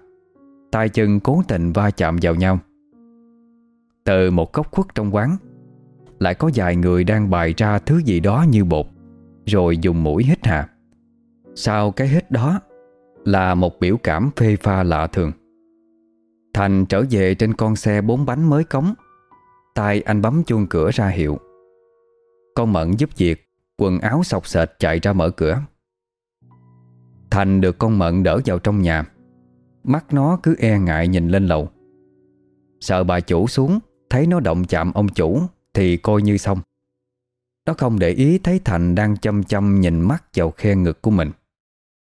tay chân cố tình va chạm vào nhau. Từ một góc khuất trong quán, Lại có vài người đang bày ra thứ gì đó như bột, Rồi dùng mũi hít hà. Sau cái hít đó Là một biểu cảm phê pha lạ thường. Thành trở về trên con xe bốn bánh mới cống, tay anh bấm chuông cửa ra hiệu. Con Mận giúp việc, Quần áo sọc sệt chạy ra mở cửa. Thành được con Mận đỡ vào trong nhà. Mắt nó cứ e ngại nhìn lên lầu. Sợ bà chủ xuống Thấy nó động chạm ông chủ Thì coi như xong. Nó không để ý thấy Thành đang chăm chăm Nhìn mắt vào khe ngực của mình.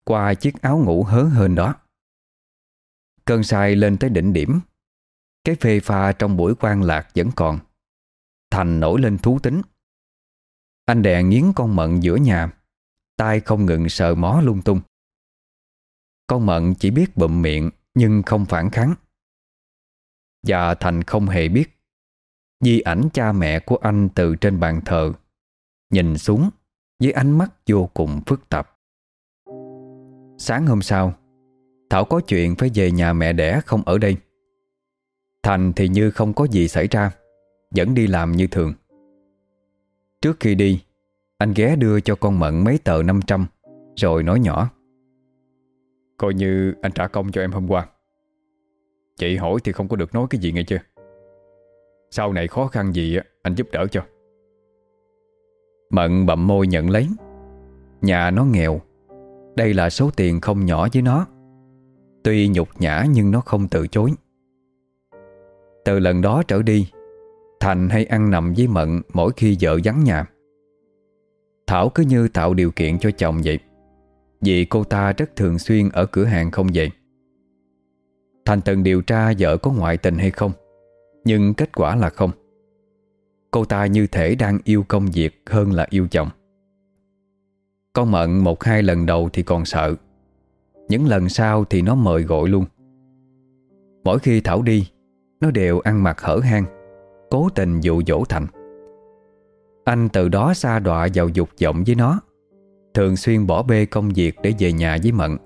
Qua chiếc áo ngủ hớ hơn đó. Cơn sai lên tới đỉnh điểm. Cái phê pha trong buổi quan lạc vẫn còn. Thành nổi lên thú tính. Anh đè nghiến con mận giữa nhà. Tay không ngừng sờ mó lung tung. Con Mận chỉ biết bụm miệng Nhưng không phản kháng. Và Thành không hề biết Di ảnh cha mẹ của anh từ trên bàn thờ. Nhìn xuống, Với ánh mắt vô cùng phức tạp. Sáng hôm sau, Thảo có chuyện phải về nhà mẹ đẻ không ở đây. Thành thì như không có gì xảy ra, Vẫn đi làm như thường. Trước khi đi, Anh ghé đưa cho con Mận mấy tờ 500 Rồi nói nhỏ. Coi như anh trả công cho em hôm qua. Chị hỏi thì không có được nói cái gì nghe chưa? Sau này khó khăn gì Anh giúp đỡ cho. Mận bậm môi nhận lấy. Nhà nó nghèo. Đây là số tiền không nhỏ với nó. Tuy nhục nhã nhưng nó không từ chối. Từ lần đó trở đi, Thành hay ăn nằm với Mận Mỗi khi vợ vắng nhà. Thảo cứ như tạo điều kiện cho chồng vậy, vì cô ta rất thường xuyên ở cửa hàng không vậy. Thành từng điều tra vợ có ngoại tình hay không. Nhưng kết quả là không. Cô ta như thể đang yêu công việc hơn là yêu chồng. Con Mận một hai lần đầu thì còn sợ. Những lần sau thì nó mời gọi luôn. Mỗi khi Thảo đi, Nó đều ăn mặc hở hang, Cố tình dụ dỗ Thành. Anh từ đó xa đọa vào dục vọng với nó. Thường xuyên bỏ bê công việc để về nhà với Mận.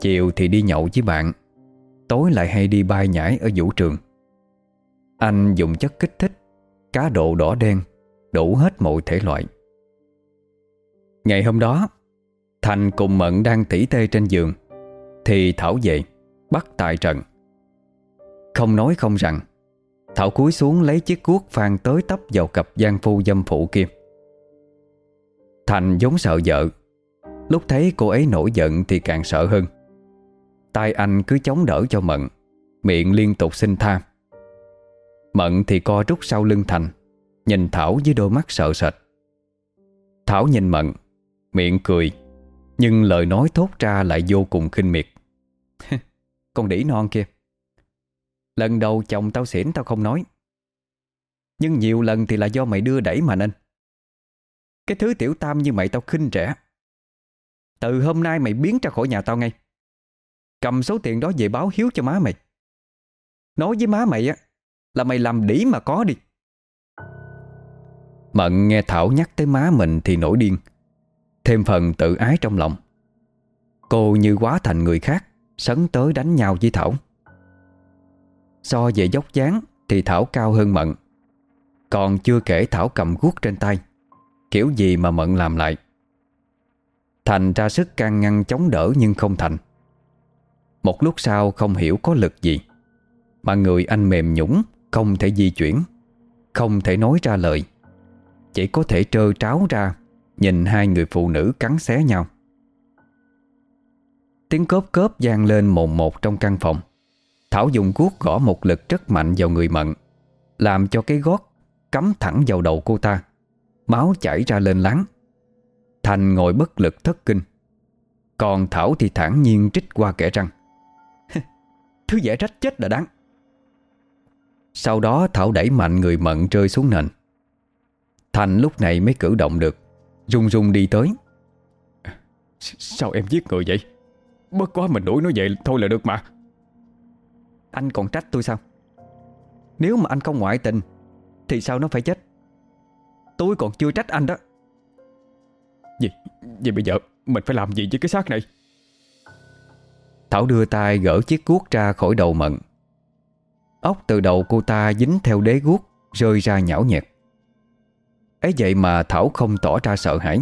Chiều thì đi nhậu với bạn, Tối lại hay đi bay nhảy ở vũ trường. Anh dùng chất kích thích, Cá độ đỏ đen, Đủ hết mọi thể loại. Ngày hôm đó, Thành cùng Mận đang tỉ tê trên giường, Thì Thảo về, Bắt tại trận Không nói không rằng, Thảo cúi xuống lấy chiếc cuốc phan tới tấp vào cặp gian phu dâm phụ kia. Thành giống sợ vợ, Lúc thấy cô ấy nổi giận thì càng sợ hơn. Tay anh cứ chống đỡ cho Mận, Miệng liên tục xin tha. Mận thì co rút sau lưng Thành, Nhìn Thảo với đôi mắt sợ sệt. Thảo nhìn Mận, Miệng cười, Nhưng lời nói thốt ra lại vô cùng khinh miệt. (laughs) Con đĩ non kia, Lần đầu chồng tao xỉn tao không nói. Nhưng nhiều lần thì là do mày đưa đẩy mà nên. Cái thứ tiểu tam như mày tao khinh rẻ Từ hôm nay mày biến ra khỏi nhà tao ngay. Cầm số tiền đó về báo hiếu cho má mày. Nói với má mày á là mày làm đĩ mà có đi. Mận nghe Thảo nhắc tới má mình thì nổi điên, Thêm phần tự ái trong lòng. Cô như quá thành người khác, Sấn tới đánh nhau với Thảo. So về dốc dáng Thì Thảo cao hơn Mận, Còn chưa kể Thảo cầm guốc trên tay, Kiểu gì mà Mận làm lại. Thành ra sức can ngăn chống đỡ nhưng không thành. Một lúc sau không hiểu có lực gì, Mà người anh mềm nhũng không thể di chuyển, Không thể nói ra lời. Chỉ có thể trơ tráo ra, Nhìn hai người phụ nữ cắn xé nhau. Tiếng cốp cốp gian lên mồn một trong căn phòng. Thảo dùng cuốc gõ một lực rất mạnh vào người Mận, Làm cho cái gót Cắm thẳng vào đầu cô ta. Máu chảy ra lên láng. Thành ngồi bất lực thất kinh. Còn Thảo thì thản nhiên trích qua kẻ răng. (laughs) Thứ dễ trách chết là đáng. Sau đó Thảo đẩy mạnh người Mận rơi xuống nền. Thành lúc này mới cử động được Rung rung đi tới. Sao em giết người vậy? Bất quá mình đuổi nó về thôi là được mà. Anh còn trách tôi sao? Nếu mà anh không ngoại tình, Thì sao nó phải chết? Tôi còn chưa trách anh đó. Gì Vậy bây giờ mình phải làm gì với cái xác này? Thảo đưa tay gỡ chiếc cuốc ra khỏi đầu mận. Ốc từ đầu cô ta dính theo đế guốc, Rơi ra nhão nhẹt. Ấy vậy mà Thảo không tỏ ra sợ hãi.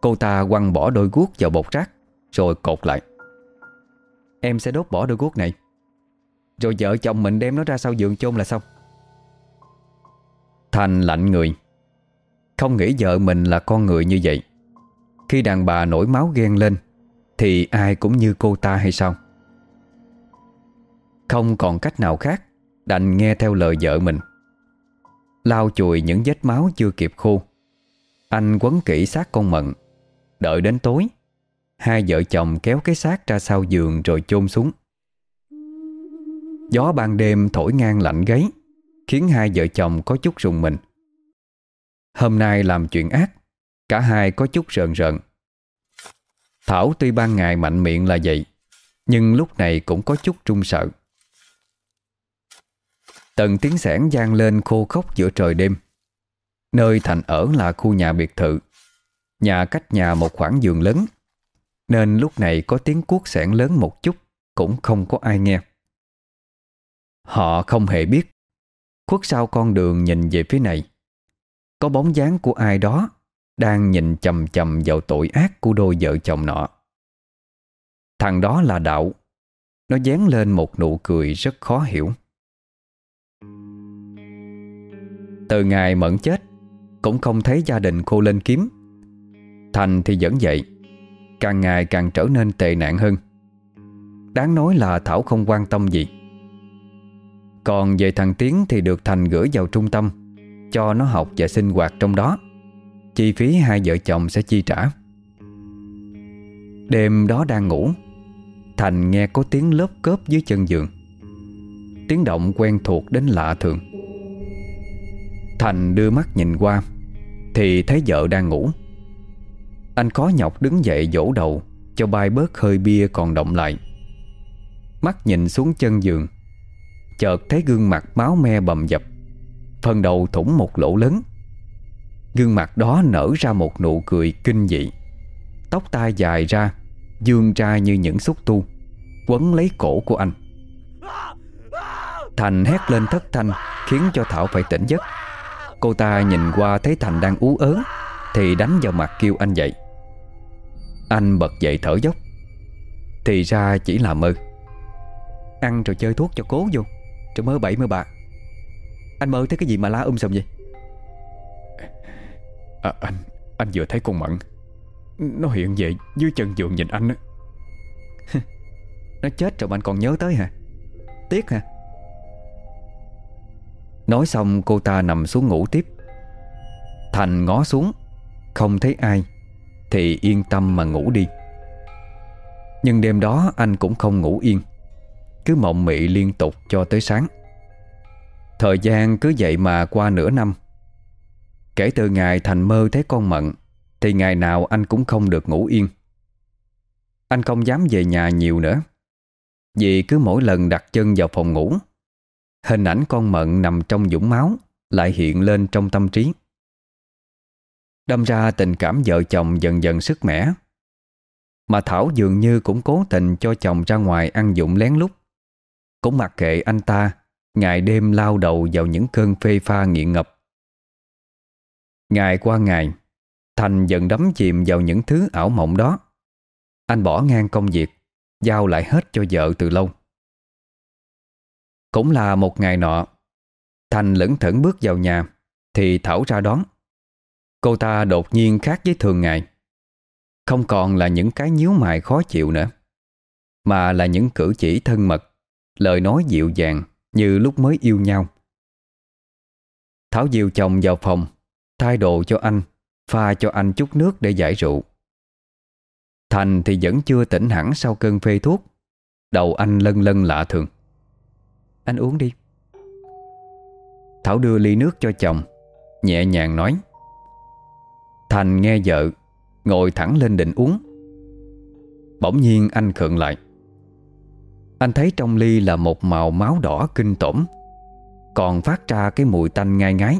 Cô ta quăng bỏ đôi guốc vào bột rác, Rồi cột lại. Em sẽ đốt bỏ đôi guốc này. Rồi vợ chồng mình đem nó ra sau giường chôn là xong. Thành lạnh người. Không nghĩ vợ mình là con người như vậy. Khi đàn bà nổi máu ghen lên, Thì ai cũng như cô ta hay sao? Không còn cách nào khác, Đành nghe theo lời vợ mình. Lau chùi những vết máu chưa kịp khô. Anh quấn kỹ xác con mận. Đợi đến tối, Hai vợ chồng kéo cái xác ra sau giường rồi chôn xuống. Gió ban đêm thổi ngang lạnh gáy, Khiến hai vợ chồng có chút rùng mình. Hôm nay làm chuyện ác, Cả hai có chút rợn rợn. Thảo tuy ban ngày mạnh miệng là vậy, Nhưng lúc này cũng có chút trung sợ. Tần tiếng sẻn gian lên khô khốc giữa trời đêm. Nơi Thành ở là khu nhà biệt thự. Nhà cách nhà một khoảng giường lớn. Nên lúc này có tiếng cuốc sẻn lớn một chút, Cũng không có ai nghe. Họ không hề biết. Khuất sau con đường nhìn về phía này, Có bóng dáng của ai đó Đang nhìn chầm chầm vào tội ác của đôi vợ chồng nọ. Thằng đó là Đạo. Nó dán lên một nụ cười rất khó hiểu. Từ ngày Mẫn chết, Cũng không thấy gia đình cô lên kiếm. Thành thì vẫn vậy, Càng ngày càng trở nên tệ nạn hơn. Đáng nói là Thảo không quan tâm gì. Còn về thằng Tiến thì được Thành gửi vào trung tâm, Cho nó học và sinh hoạt trong đó. Chi phí hai vợ chồng sẽ chi trả. Đêm đó đang ngủ, Thành nghe có tiếng lớp cớp dưới chân giường. Tiếng động quen thuộc đến lạ thường. Thành đưa mắt nhìn qua, Thì thấy vợ đang ngủ. Anh khó nhọc đứng dậy dỗ đầu, Cho bay bớt hơi bia còn động lại. Mắt nhìn xuống chân giường, Chợt thấy gương mặt máu me bầm dập, Phần đầu thủng một lỗ lớn. Gương mặt đó nở ra một nụ cười kinh dị, Tóc tai dài ra, Dương ra như những xúc tu, Quấn lấy cổ của anh. Thành hét lên thất thanh, Khiến cho Thảo phải tỉnh giấc. Cô ta nhìn qua thấy Thành đang ú ớ Thì đánh vào mặt kêu anh dậy. Anh bật dậy thở dốc. Thì ra chỉ là mơ. Ăn rồi chơi thuốc cho cố vô. Rồi mơ bậy mơ bạ. Anh mơ thấy cái gì mà la um sùm vậy? À, Anh Anh vừa thấy con mận Nó hiện về dưới chân giường nhìn anh á. (laughs) Nó chết rồi mà anh còn nhớ tới hả? Tiếc hả Nói xong cô ta nằm xuống ngủ tiếp. Thành ngó xuống, Không thấy ai, Thì yên tâm mà ngủ đi. Nhưng đêm đó anh cũng không ngủ yên, Cứ mộng mị liên tục cho tới sáng. Thời gian cứ vậy mà qua nửa năm. Kể từ ngày Thành mơ thấy con mận, Thì ngày nào anh cũng không được ngủ yên. Anh không dám về nhà nhiều nữa, Vì cứ mỗi lần đặt chân vào phòng ngủ Hình ảnh con mận nằm trong dũng máu, Lại hiện lên trong tâm trí. Đâm ra tình cảm vợ chồng dần dần sức mẻ. Mà Thảo dường như cũng cố tình cho chồng ra ngoài ăn dụng lén lút. Cũng mặc kệ anh ta, Ngày đêm lao đầu vào những cơn phê pha nghiện ngập. Ngày qua ngày, Thành dần đắm chìm vào những thứ ảo mộng đó. Anh bỏ ngang công việc, Giao lại hết cho vợ từ lâu cũng là một ngày nọ, Thành lững thững bước vào nhà, Thì Thảo ra đón. Cô ta đột nhiên khác với thường ngày. Không còn là những cái nhíu mày khó chịu nữa, Mà là những cử chỉ thân mật, Lời nói dịu dàng Như lúc mới yêu nhau. Thảo dìu chồng vào phòng, Thay đồ cho anh, Pha cho anh chút nước để giải rượu. Thành thì vẫn chưa tỉnh hẳn sau cơn phê thuốc. Đầu anh lân lân lạ thường anh uống đi. Thảo đưa ly nước cho chồng Nhẹ nhàng nói. Thành nghe vợ Ngồi thẳng lên định uống. Bỗng nhiên anh khựng lại. Anh thấy trong ly là một màu máu đỏ kinh tởm Còn phát ra cái mùi tanh ngai ngái.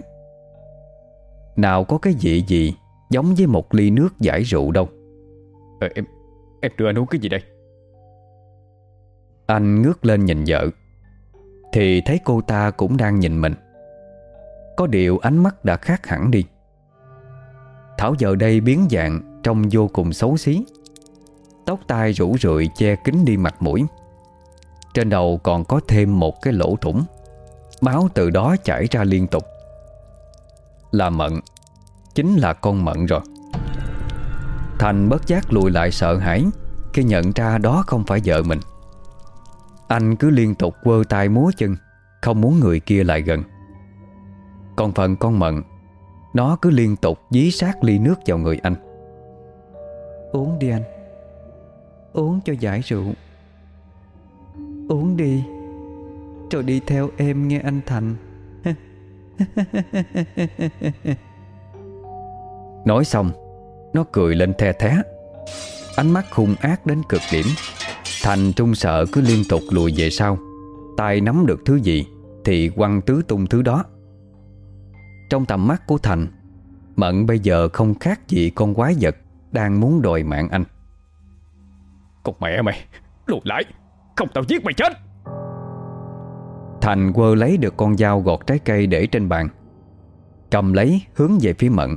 Nào có cái gì gì Giống với một ly nước giải rượu đâu. Ờ, Em em đưa anh uống cái gì đây? Anh ngước lên nhìn vợ thì thấy cô ta cũng đang nhìn mình. Có điều ánh mắt đã khác hẳn đi. Thảo giờ đây biến dạng, Trông vô cùng xấu xí. Tóc tai rủ rượi che kín đi mặt mũi. Trên đầu còn có thêm một cái lỗ thủng. Máu từ đó chảy ra liên tục. Là mận. Chính là con mận rồi. Thành bất giác lùi lại sợ hãi Khi nhận ra đó không phải vợ mình anh cứ liên tục quơ tay múa chân Không muốn người kia lại gần. Còn phần con mận Nó cứ liên tục dí sát ly nước vào người anh. Uống đi anh. Uống cho giải rượu. Uống đi Rồi đi theo em nghe anh Thành. Nói xong Nó cười lên the thé. Ánh mắt hung ác đến cực điểm Thành trung sợ cứ liên tục lùi về sau. Tay nắm được thứ gì Thì quăng tứ tung thứ đó. Trong tầm mắt của Thành Mận bây giờ không khác gì con quái vật Đang muốn đòi mạng anh. Con mẹ mày Lùi lại Không tao giết mày chết. Thành quơ lấy được con dao gọt trái cây để trên bàn. Cầm lấy hướng về phía Mận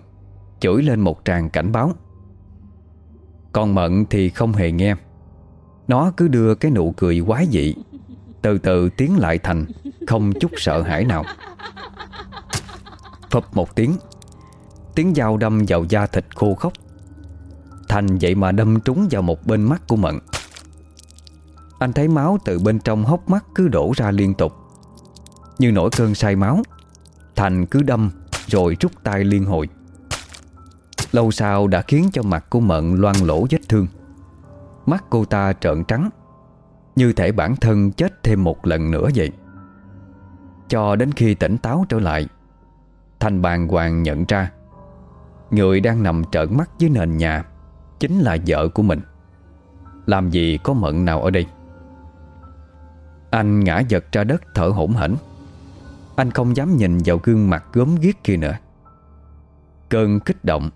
Chửi lên một tràng cảnh báo. Còn Mận thì không hề nghe nó cứ đưa cái nụ cười quái dị. Từ từ tiến lại thành Không chút sợ hãi nào. Phập một tiếng Tiếng dao đâm vào da thịt khô khốc. Thành vậy mà đâm trúng vào một bên mắt của Mận. Anh thấy máu từ bên trong hốc mắt cứ đổ ra liên tục. Như nổi cơn say máu, Thành cứ đâm rồi rút tay liên hồi. Lâu sau đã khiến cho mặt của Mận loang lỗ vết thương. Mắt cô ta trợn trắng, Như thể bản thân chết thêm một lần nữa vậy. Cho đến khi tỉnh táo trở lại Thành bàng hoàng nhận ra, Người đang nằm trợn mắt dưới nền nhà Chính là vợ của mình. Làm gì có mận nào ở đây? Anh ngã giật ra đất thở hổn hển. Anh không dám nhìn vào gương mặt gớm ghiếc kia nữa. Cơn kích động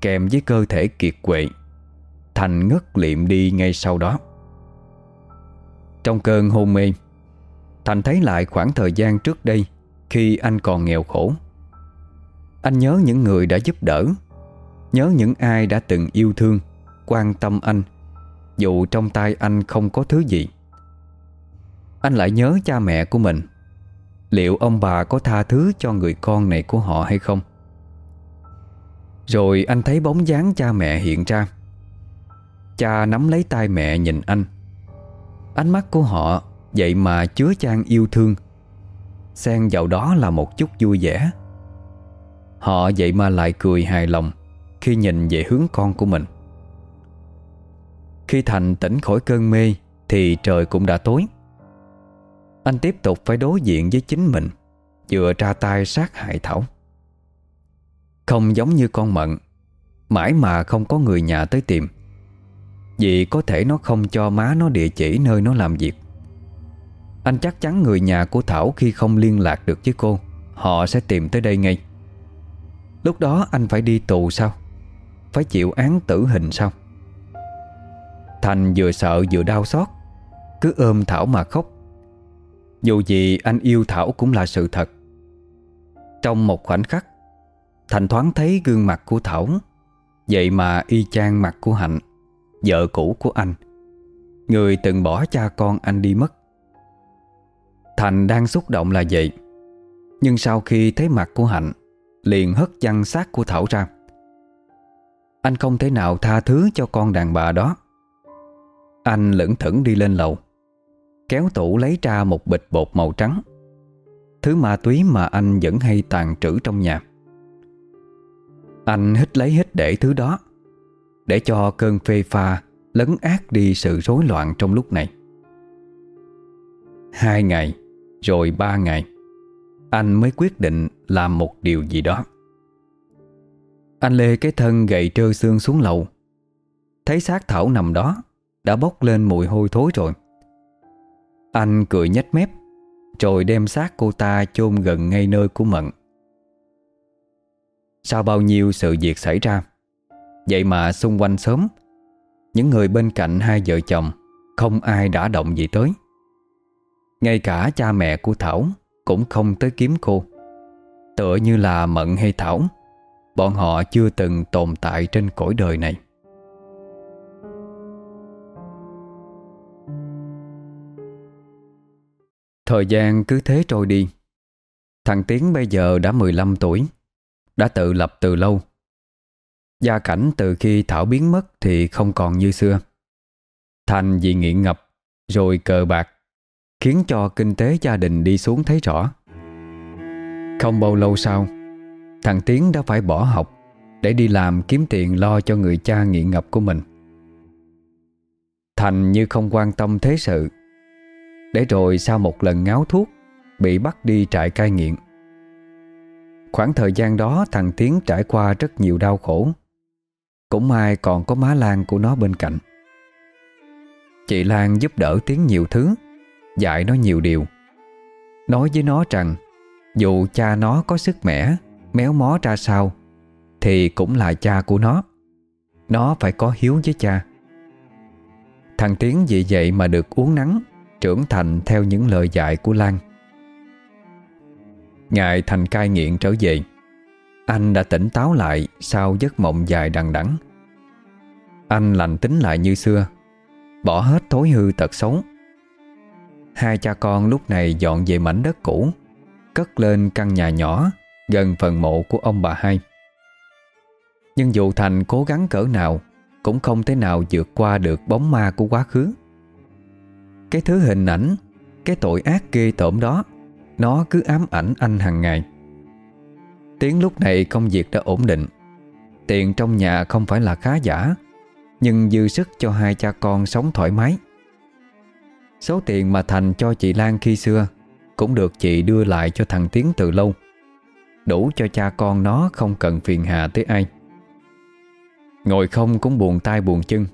Kèm với cơ thể kiệt quệ Thành ngất liệm đi ngay sau đó. Trong cơn hôn mê, Thành thấy lại khoảng thời gian trước đây Khi anh còn nghèo khổ. Anh nhớ những người đã giúp đỡ, Nhớ những ai đã từng yêu thương, Quan tâm anh, Dù trong tay anh không có thứ gì. Anh lại nhớ cha mẹ của mình. Liệu ông bà có tha thứ cho người con này của họ hay không? Rồi anh thấy bóng dáng cha mẹ hiện ra. Cha nắm lấy tay mẹ nhìn anh. Ánh mắt của họ Vậy mà chứa chan yêu thương. Xen vào đó là một chút vui vẻ. Họ vậy mà lại cười hài lòng Khi nhìn về hướng con của mình. Khi Thành tỉnh khỏi cơn mê Thì trời cũng đã tối. Anh tiếp tục phải đối diện với chính mình, Vừa ra tay sát hại Thảo. Không giống như con mận, Mãi mà không có người nhà tới tìm. Vì có thể nó không cho má nó địa chỉ nơi nó làm việc. Anh chắc chắn người nhà của Thảo khi không liên lạc được với cô, Họ sẽ tìm tới đây ngay. Lúc đó anh phải đi tù sao? Phải chịu án tử hình sao? Thành vừa sợ vừa đau xót, Cứ ôm Thảo mà khóc. Dù gì anh yêu Thảo cũng là sự thật. Trong một khoảnh khắc, Thành thoáng thấy gương mặt của Thảo, Vậy mà y chang mặt của Hạnh. Vợ cũ của anh. Người từng bỏ cha con anh đi mất. Thành đang xúc động là vậy. Nhưng sau khi thấy mặt của Hạnh, Liền hất chăn xác của Thảo ra. Anh không thể nào tha thứ cho con đàn bà đó. Anh lững thững đi lên lầu, Kéo tủ lấy ra một bịch bột màu trắng, Thứ ma túy mà anh vẫn hay tàn trữ trong nhà. Anh hít lấy hít để thứ đó để cho cơn phê pha Lấn át đi sự rối loạn trong lúc này. Hai ngày, rồi ba ngày, Anh mới quyết định làm một điều gì đó. Anh lê cái thân gầy trơ xương xuống lầu. Thấy xác Thảo nằm đó, Đã bốc lên mùi hôi thối rồi. Anh cười nhếch mép, Rồi đem xác cô ta chôn gần ngay nơi của Mận. Sau bao nhiêu sự việc xảy ra Vậy mà xung quanh sớm, Những người bên cạnh hai vợ chồng, Không ai đã động gì tới. Ngay cả cha mẹ của Thảo Cũng không tới kiếm cô. Tựa như là Mận hay Thảo, Bọn họ chưa từng tồn tại trên cõi đời này. Thời gian cứ thế trôi đi. Thằng Tiến bây giờ đã 15 tuổi, Đã tự lập từ lâu. Gia cảnh từ khi Thảo biến mất Thì không còn như xưa. Thành vì nghiện ngập, Rồi cờ bạc, Khiến cho kinh tế gia đình đi xuống thấy rõ. Không bao lâu sau, Thằng Tiến đã phải bỏ học Để đi làm kiếm tiền lo cho người cha nghiện ngập của mình. Thành như không quan tâm thế sự, Để rồi sau một lần ngáo thuốc, Bị bắt đi trại cai nghiện. Khoảng thời gian đó, thằng Tiến trải qua rất nhiều đau khổ. Cũng may còn có má Lan của nó bên cạnh. Chị Lan giúp đỡ Tiến nhiều thứ, Dạy nó nhiều điều. Nói với nó rằng, Dù cha nó có sức mẻ, Méo mó ra sao, Thì cũng là cha của nó. Nó phải có hiếu với cha. Thằng Tiến vì vậy mà được uống nắng, Trưởng thành theo những lời dạy của Lan. Ngài thành cai nghiện trở về. Anh đã tỉnh táo lại Sau giấc mộng dài đằng đẵng. Anh lành tính lại như xưa, Bỏ hết thối hư tật xấu. Hai cha con lúc này dọn về mảnh đất cũ, Cất lên căn nhà nhỏ Gần phần mộ của ông bà hai. Nhưng dù Thành cố gắng cỡ nào, Cũng không thể nào vượt qua được bóng ma của quá khứ. Cái thứ hình ảnh, Cái tội ác ghê tởm đó, Nó cứ ám ảnh anh hàng ngày. Tiến lúc này công việc đã ổn định. Tiền trong nhà không phải là khá giả, Nhưng dư sức cho hai cha con sống thoải mái. Số tiền mà Thành cho chị Lan khi xưa Cũng được chị đưa lại cho thằng Tiến từ lâu. Đủ cho cha con nó không cần phiền hà tới ai. Ngồi không cũng buồn tay buồn chân.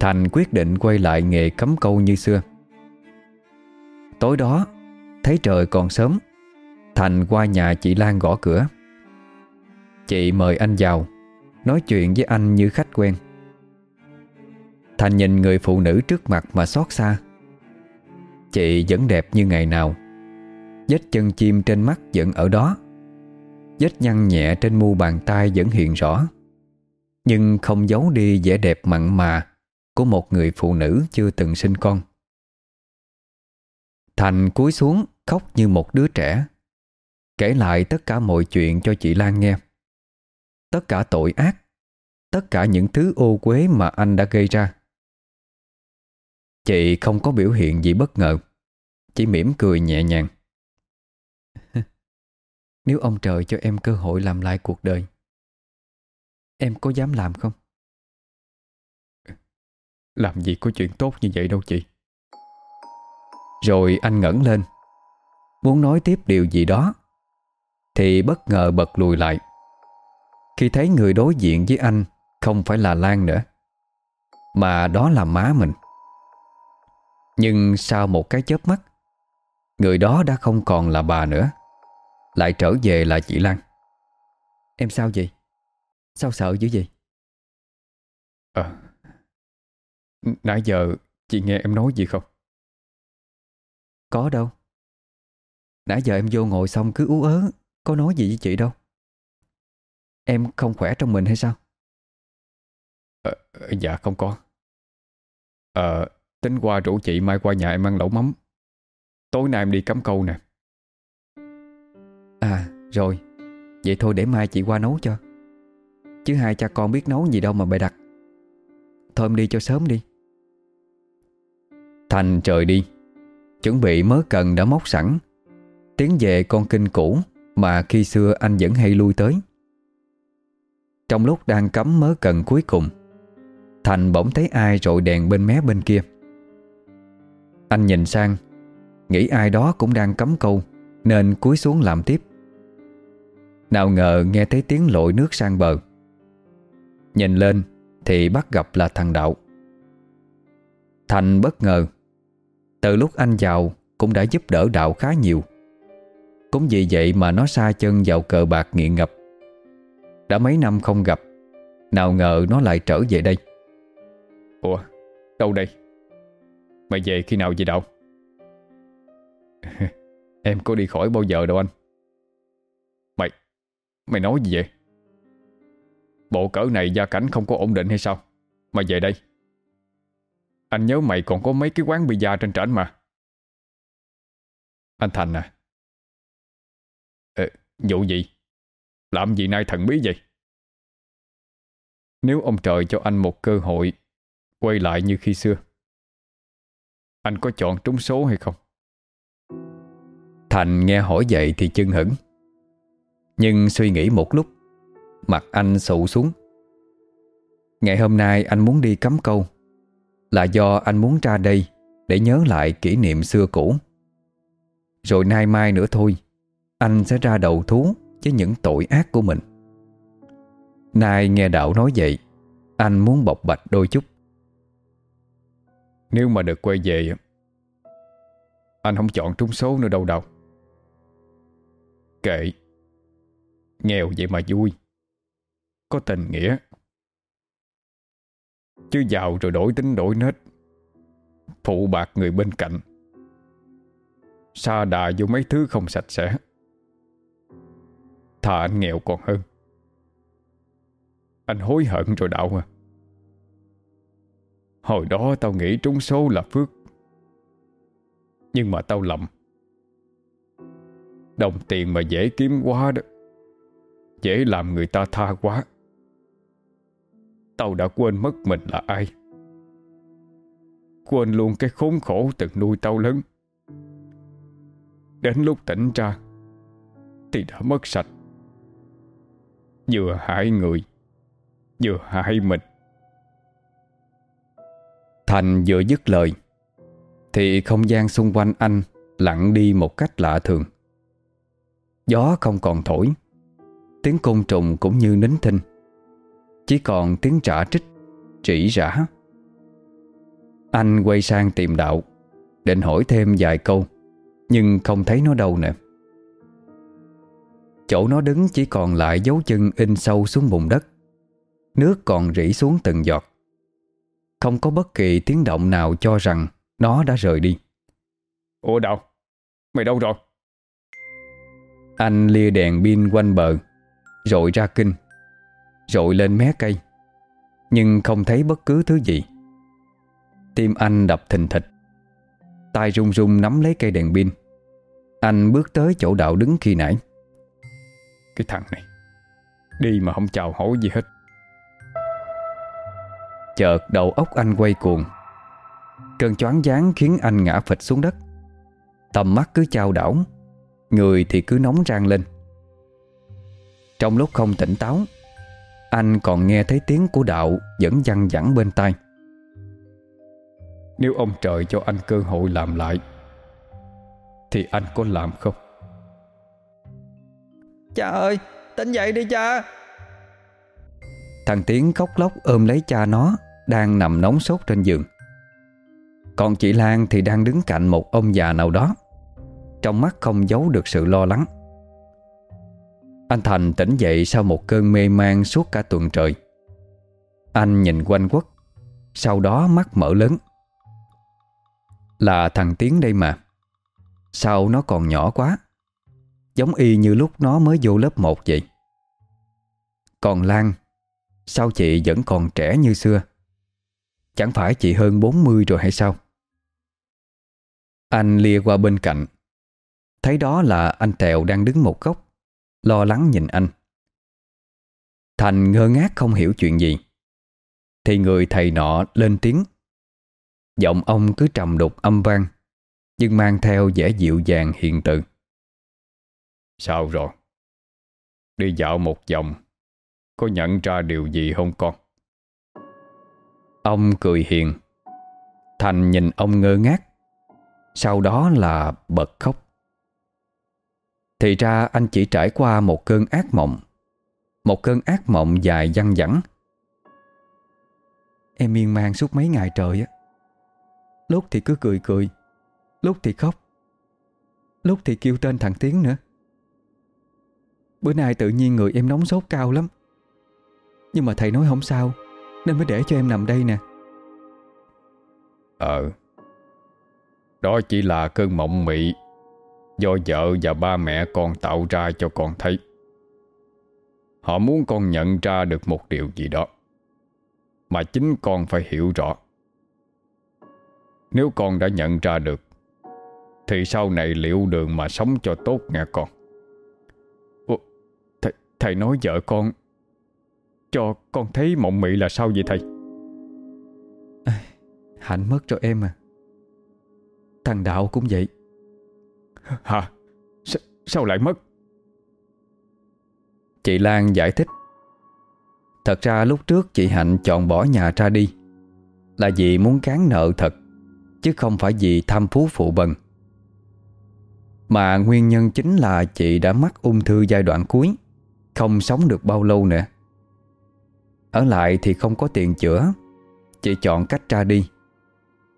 Thành quyết định quay lại nghề cắm câu như xưa. Tối đó, Thấy trời còn sớm, Thành qua nhà chị Lan gõ cửa. Chị mời anh vào. Nói chuyện với anh như khách quen. Thành nhìn người phụ nữ trước mặt mà xót xa. Chị vẫn đẹp như ngày nào. Vết chân chim trên mắt vẫn ở đó. Vết nhăn nhẹ trên mu bàn tay vẫn hiện rõ. Nhưng không giấu đi vẻ đẹp mặn mà Của một người phụ nữ chưa từng sinh con. Thành cúi xuống khóc như một đứa trẻ. Kể lại tất cả mọi chuyện cho chị Lan nghe. Tất cả tội ác, Tất cả những thứ ô quế mà anh đã gây ra. Chị không có biểu hiện gì bất ngờ, Chỉ mỉm cười nhẹ nhàng. (laughs) Nếu ông trời cho em cơ hội làm lại cuộc đời, Em có dám làm không? Làm gì có chuyện tốt như vậy đâu chị. Rồi anh ngẩng lên, Muốn nói tiếp điều gì đó, Thì bất ngờ bật lùi lại. Khi thấy người đối diện với anh Không phải là Lan nữa Mà đó là má mình Nhưng sau một cái chớp mắt Người đó đã không còn là bà nữa Lại trở về là chị Lan Em sao vậy? Sao sợ dữ vậy? Ờ Nãy giờ chị nghe em nói gì không? Có đâu Nãy giờ em vô ngồi xong cứ ú ớ Có nói gì với chị đâu Em không khỏe trong mình hay sao? Ờ, dạ không có. Ờ Tính qua rủ chị mai qua nhà em ăn lẩu mắm. Tối nay em đi cắm câu nè. À rồi. Vậy thôi để mai chị qua nấu cho. Chứ hai cha con biết nấu gì đâu mà bày đặt. Thôi em đi cho sớm đi. Thành trời đi. Chuẩn bị mớ cần đã móc sẵn. Tiến về con kinh cũ Mà khi xưa anh vẫn hay lui tới trong lúc đang cắm mớ cần cuối cùng. Thành bỗng thấy ai rội đèn bên mé bên kia. Anh nhìn sang, Nghĩ ai đó cũng đang cắm câu, Nên cúi xuống làm tiếp. Nào ngờ nghe thấy tiếng lội nước sang bờ. Nhìn lên Thì bắt gặp là thằng Đạo. Thành bất ngờ, Từ lúc anh vào Cũng đã giúp đỡ Đạo khá nhiều. Cũng vì vậy mà nó xa chân vào cờ bạc nghiện ngập. Đã mấy năm không gặp Nào ngờ nó lại trở về đây. Ủa đâu đây? Mày về khi nào vậy đâu (laughs) Em có đi khỏi bao giờ đâu anh. Mày Mày nói gì vậy? Bộ cỡ này gia cảnh không có ổn định hay sao? Mà về đây. Anh nhớ mày còn có mấy cái quán bia trên trển mà. Anh Thành à? Ờ, vụ gì? Làm gì nay thần bí vậy? Nếu ông trời cho anh một cơ hội, Quay lại như khi xưa, Anh có chọn trúng số hay không? Thành nghe hỏi vậy thì chân hững Nhưng suy nghĩ một lúc, Mặt anh sụ xuống Ngày hôm nay anh muốn đi cắm câu, Là do anh muốn ra đây Để nhớ lại kỷ niệm xưa cũ Rồi nay mai nữa thôi, anh sẽ ra đầu thú với những tội ác của mình. Nay nghe đạo nói vậy, Anh muốn bộc bạch đôi chút. Nếu mà được quay về, Anh không chọn trúng số nữa đâu đâu. Kệ. Nghèo vậy mà vui. Có tình nghĩa. Chứ giàu rồi đổi tính đổi nết. Phụ bạc người bên cạnh. Sa đà vô mấy thứ không sạch sẽ. Thà anh nghèo còn hơn. Anh hối hận rồi đạo à. Hồi đó tao nghĩ trúng số là phước. Nhưng mà tao lầm. Đồng tiền mà dễ kiếm quá đó. Dễ làm người ta tha quá. Tao đã quên mất mình là ai. Quên luôn cái khốn khổ từng nuôi tao lớn. Đến lúc tỉnh ra, Thì đã mất sạch. Vừa hại người, Vừa hại mình. Thành vừa dứt lời, Thì không gian xung quanh anh Lặng đi một cách lạ thường. Gió không còn thổi, Tiếng côn trùng cũng như nín thinh. Chỉ còn tiếng trả trích Trĩ rã. Anh quay sang tìm đạo, Định hỏi thêm vài câu, Nhưng không thấy nó đâu nè. Chỗ nó đứng chỉ còn lại dấu chân in sâu xuống bùn đất. Nước còn rỉ xuống từng giọt. Không có bất kỳ tiếng động nào cho rằng Nó đã rời đi. Ủa Đạo Mày đâu rồi? Anh lia đèn pin quanh bờ Rồi ra kinh Rồi lên mé cây Nhưng không thấy bất cứ thứ gì. Tim anh đập thình thịch tay run run nắm lấy cây đèn pin. Anh bước tới chỗ đạo đứng khi nãy cái thằng này. Đi mà không chào hỏi gì hết. Chợt đầu óc anh quay cuồng. Cơn choáng váng khiến anh ngã phịch xuống đất. Tầm mắt cứ trao đảo, Người thì cứ nóng rang lên. Trong lúc không tỉnh táo, Anh còn nghe thấy tiếng của đạo Vẫn văng vẳng bên tai. Nếu ông trời cho anh cơ hội làm lại, Thì anh có làm không? Cha ơi, tỉnh dậy đi cha. Thằng Tiến khóc lóc ôm lấy cha nó, Đang nằm nóng sốt trên giường. Còn chị Lan thì đang đứng cạnh một ông già nào đó. Trong mắt không giấu được sự lo lắng. Anh Thành tỉnh dậy sau một cơn mê man suốt cả tuần trời. Anh nhìn quanh quất, Sau đó mắt mở lớn. Là thằng Tiến đây mà. Sao nó còn nhỏ quá? Giống y như lúc nó mới vô lớp 1 vậy. Còn Lan, Sao chị vẫn còn trẻ như xưa? Chẳng phải chị hơn 40 rồi hay sao? Anh lia qua bên cạnh. Thấy đó là anh Tèo đang đứng một góc, Lo lắng nhìn anh. Thành ngơ ngác không hiểu chuyện gì. Thì người thầy nọ lên tiếng. Giọng ông cứ trầm đục âm vang, Nhưng mang theo vẻ dịu dàng hiền từ. Sao rồi? Đi dạo một vòng, Có nhận ra điều gì không con? Ông cười hiền. Thành nhìn ông ngơ ngác. Sau đó là bật khóc. Thì ra anh chỉ trải qua một cơn ác mộng. Một cơn ác mộng dài dăng dẳng. Em miên man suốt mấy ngày trời á. Lúc thì cứ cười cười, Lúc thì khóc, Lúc thì kêu tên thằng Tiến nữa. Bữa nay tự nhiên người em nóng sốt cao lắm. Nhưng mà thầy nói không sao, Nên mới để cho em nằm đây nè. Ờ. Đó chỉ là cơn mộng mị Do vợ và ba mẹ con tạo ra cho con thấy. Họ muốn con nhận ra được một điều gì đó Mà chính con phải hiểu rõ. Nếu con đã nhận ra được, Thì sau này liệu đường mà sống cho tốt nghe con. Thầy nói vợ con Cho con thấy mộng mị là sao vậy thầy? À, Hạnh mất rồi em à. Thằng Đạo cũng vậy. Hả? S Sao lại mất? Chị Lan giải thích. Thật ra lúc trước chị Hạnh chọn bỏ nhà ra đi Là vì muốn cán nợ thật Chứ không phải vì tham phú phụ bần. Mà nguyên nhân chính là chị đã mắc ung thư giai đoạn cuối không sống được bao lâu nữa. Ở lại thì không có tiền chữa Chị chọn cách ra đi.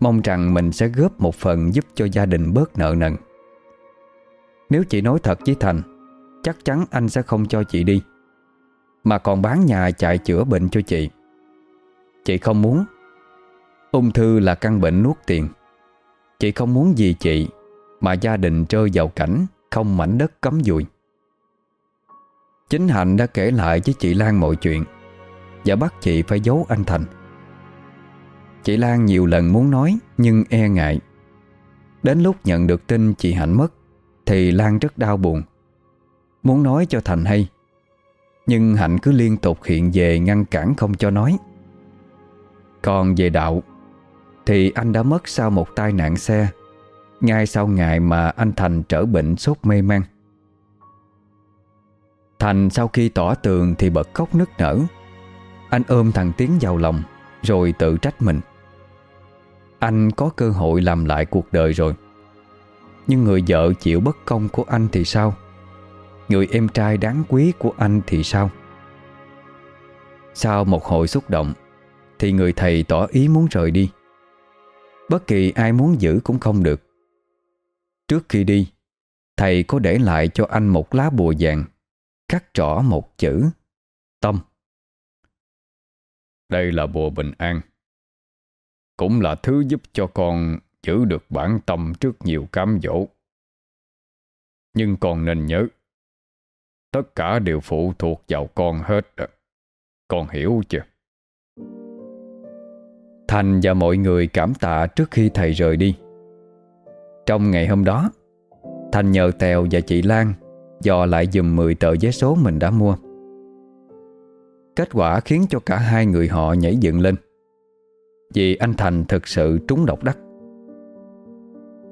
Mong rằng mình sẽ góp một phần giúp cho gia đình bớt nợ nần. Nếu chị nói thật với Thành, Chắc chắn anh sẽ không cho chị đi. Mà còn bán nhà chạy chữa bệnh cho chị. Chị không muốn. Ung thư là căn bệnh nuốt tiền. Chị không muốn gì chị, Mà gia đình rơi vào cảnh, Không mảnh đất cấm dùi. Chính Hạnh đã kể lại với chị Lan mọi chuyện Và bắt chị phải giấu anh Thành. Chị Lan nhiều lần muốn nói Nhưng e ngại. Đến lúc nhận được tin chị Hạnh mất Thì Lan rất đau buồn. Muốn nói cho Thành hay, Nhưng Hạnh cứ liên tục hiện về Ngăn cản không cho nói. Còn về đạo Thì anh đã mất sau một tai nạn xe, Ngay sau ngày mà anh Thành trở bệnh sốt mê man. Thành sau khi tỏ tường Thì bật khóc nức nở. Anh ôm thằng Tiến vào lòng, Rồi tự trách mình. Anh có cơ hội làm lại cuộc đời rồi. Nhưng người vợ chịu bất công của anh thì sao? Người em trai đáng quý của anh thì sao? Sau một hồi xúc động, Thì người thầy tỏ ý muốn rời đi. Bất kỳ ai muốn giữ cũng không được. Trước khi đi, Thầy có để lại cho anh một lá bùa vàng. Cắt rõ một chữ. Tâm Đây là bùa bình an. Cũng là thứ giúp cho con giữ được bản tâm trước nhiều cám dỗ. Nhưng con nên nhớ Tất cả đều phụ thuộc vào con hết Con hiểu chưa? Thành và mọi người cảm tạ trước khi thầy rời đi. Trong ngày hôm đó Thành nhờ Tèo và chị Lan Dò lại dùm 10 tờ vé số mình đã mua. Kết quả khiến cho cả hai người họ nhảy dựng lên. Vì anh Thành thực sự trúng độc đắc.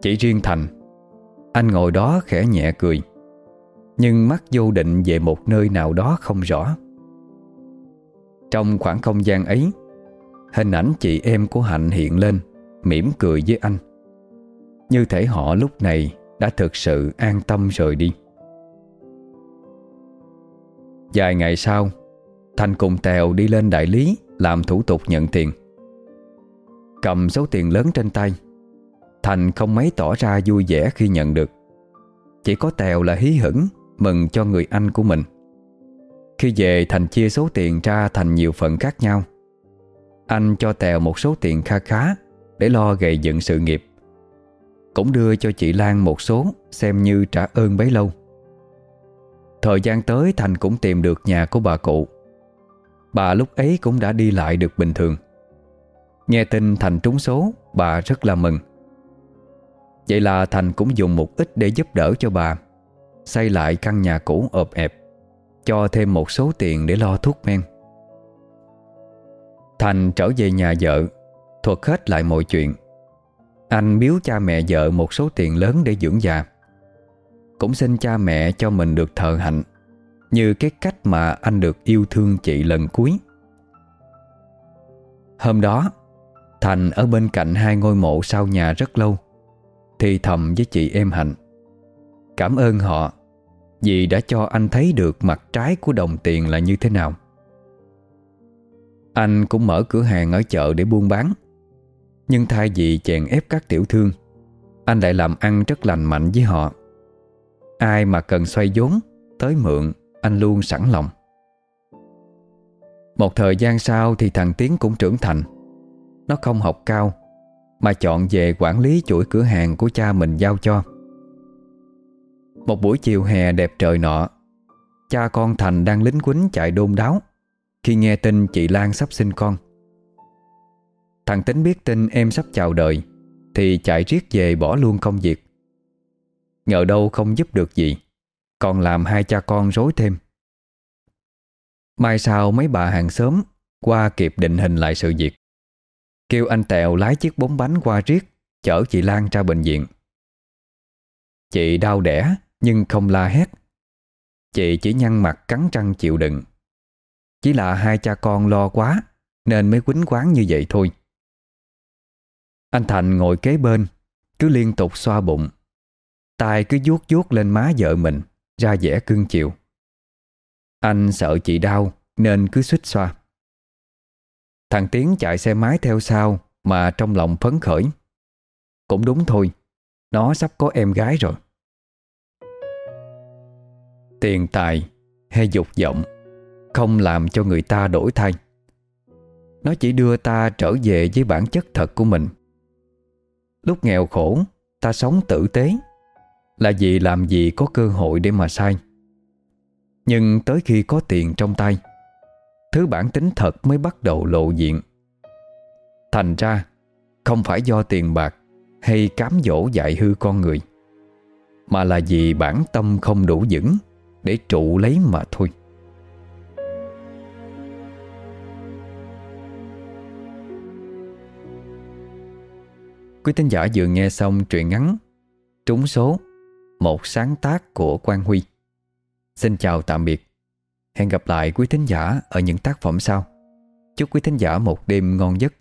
Chỉ riêng Thành, Anh ngồi đó khẽ nhẹ cười, Nhưng mắt vô định về một nơi nào đó không rõ. Trong khoảng không gian ấy, Hình ảnh chị em của Hạnh hiện lên, mỉm cười với anh. Như thể họ lúc này đã thực sự an tâm rời đi. Vài ngày sau Thành cùng Tèo đi lên đại lý Làm thủ tục nhận tiền. Cầm số tiền lớn trên tay, Thành không mấy tỏ ra vui vẻ khi nhận được. Chỉ có Tèo là hí hửng, Mừng cho người anh của mình. Khi về, Thành chia số tiền ra thành nhiều phần khác nhau. Anh cho Tèo một số tiền kha khá Để lo gầy dựng sự nghiệp. Cũng đưa cho chị Lan một số Xem như trả ơn bấy lâu. Thời gian tới Thành cũng tìm được nhà của bà cụ. Bà lúc ấy cũng đã đi lại được bình thường. Nghe tin Thành trúng số, Bà rất là mừng. Vậy là Thành cũng dùng một ít để giúp đỡ cho bà, Xây lại căn nhà cũ ộp ẹp, Cho thêm một số tiền để lo thuốc men. Thành trở về nhà vợ, Thuật hết lại mọi chuyện. Anh biếu cha mẹ vợ một số tiền lớn để dưỡng già. Cũng xin cha mẹ cho mình được thờ hạnh, Như cái cách mà anh được yêu thương chị lần cuối. Hôm đó, Thành ở bên cạnh hai ngôi mộ sau nhà rất lâu, Thì thầm với chị em Hạnh. Cảm ơn họ, Vì đã cho anh thấy được mặt trái của đồng tiền là như thế nào. Anh cũng mở cửa hàng ở chợ để buôn bán, nhưng thay vì chèn ép các tiểu thương, Anh lại làm ăn rất lành mạnh với họ. Ai mà cần xoay vốn, Tới mượn, Anh luôn sẵn lòng. Một thời gian sau thì thằng Tiến cũng trưởng thành. Nó không học cao, Mà chọn về quản lý chuỗi cửa hàng của cha mình giao cho. Một buổi chiều hè đẹp trời nọ, Cha con Thành đang lính quýnh chạy đôn đáo Khi nghe tin chị Lan sắp sinh con. Thằng Tính biết tin em sắp chào đời Thì chạy riết về bỏ luôn công việc. Ngờ đâu không giúp được gì. Còn làm hai cha con rối thêm. Mai sau mấy bà hàng xóm Qua kịp định hình lại sự việc. Kêu anh Tèo lái chiếc bốn bánh qua riết, Chở chị Lan ra bệnh viện. Chị đau đẻ Nhưng không la hét. Chị chỉ nhăn mặt cắn răng chịu đựng. Chỉ là hai cha con lo quá Nên mới quýnh quán như vậy thôi. Anh Thành ngồi kế bên, Cứ liên tục xoa bụng tay cứ vuốt vuốt lên má vợ mình, Ra vẻ cưng chiều. Anh sợ chị đau, Nên cứ suýt xoa. Thằng Tiến chạy xe máy theo sau, Mà trong lòng phấn khởi. Cũng đúng thôi, Nó sắp có em gái rồi. Tiền tài hay dục vọng, Không làm cho người ta đổi thay. Nó chỉ đưa ta trở về với bản chất thật của mình. Lúc nghèo khổ, Ta sống tử tế. Là vì làm gì có cơ hội để mà sai. Nhưng tới khi có tiền trong tay, Thứ bản tính thật mới bắt đầu lộ diện. Thành ra, Không phải do tiền bạc Hay cám dỗ dạy hư con người, Mà là vì bản tâm không đủ vững Để trụ lấy mà thôi. Quý tín giả vừa nghe xong truyện ngắn Trúng số một sáng tác của Quang Huy. Xin chào tạm biệt. Hẹn gặp lại quý thính giả ở những tác phẩm sau. Chúc quý thính giả một đêm ngon giấc.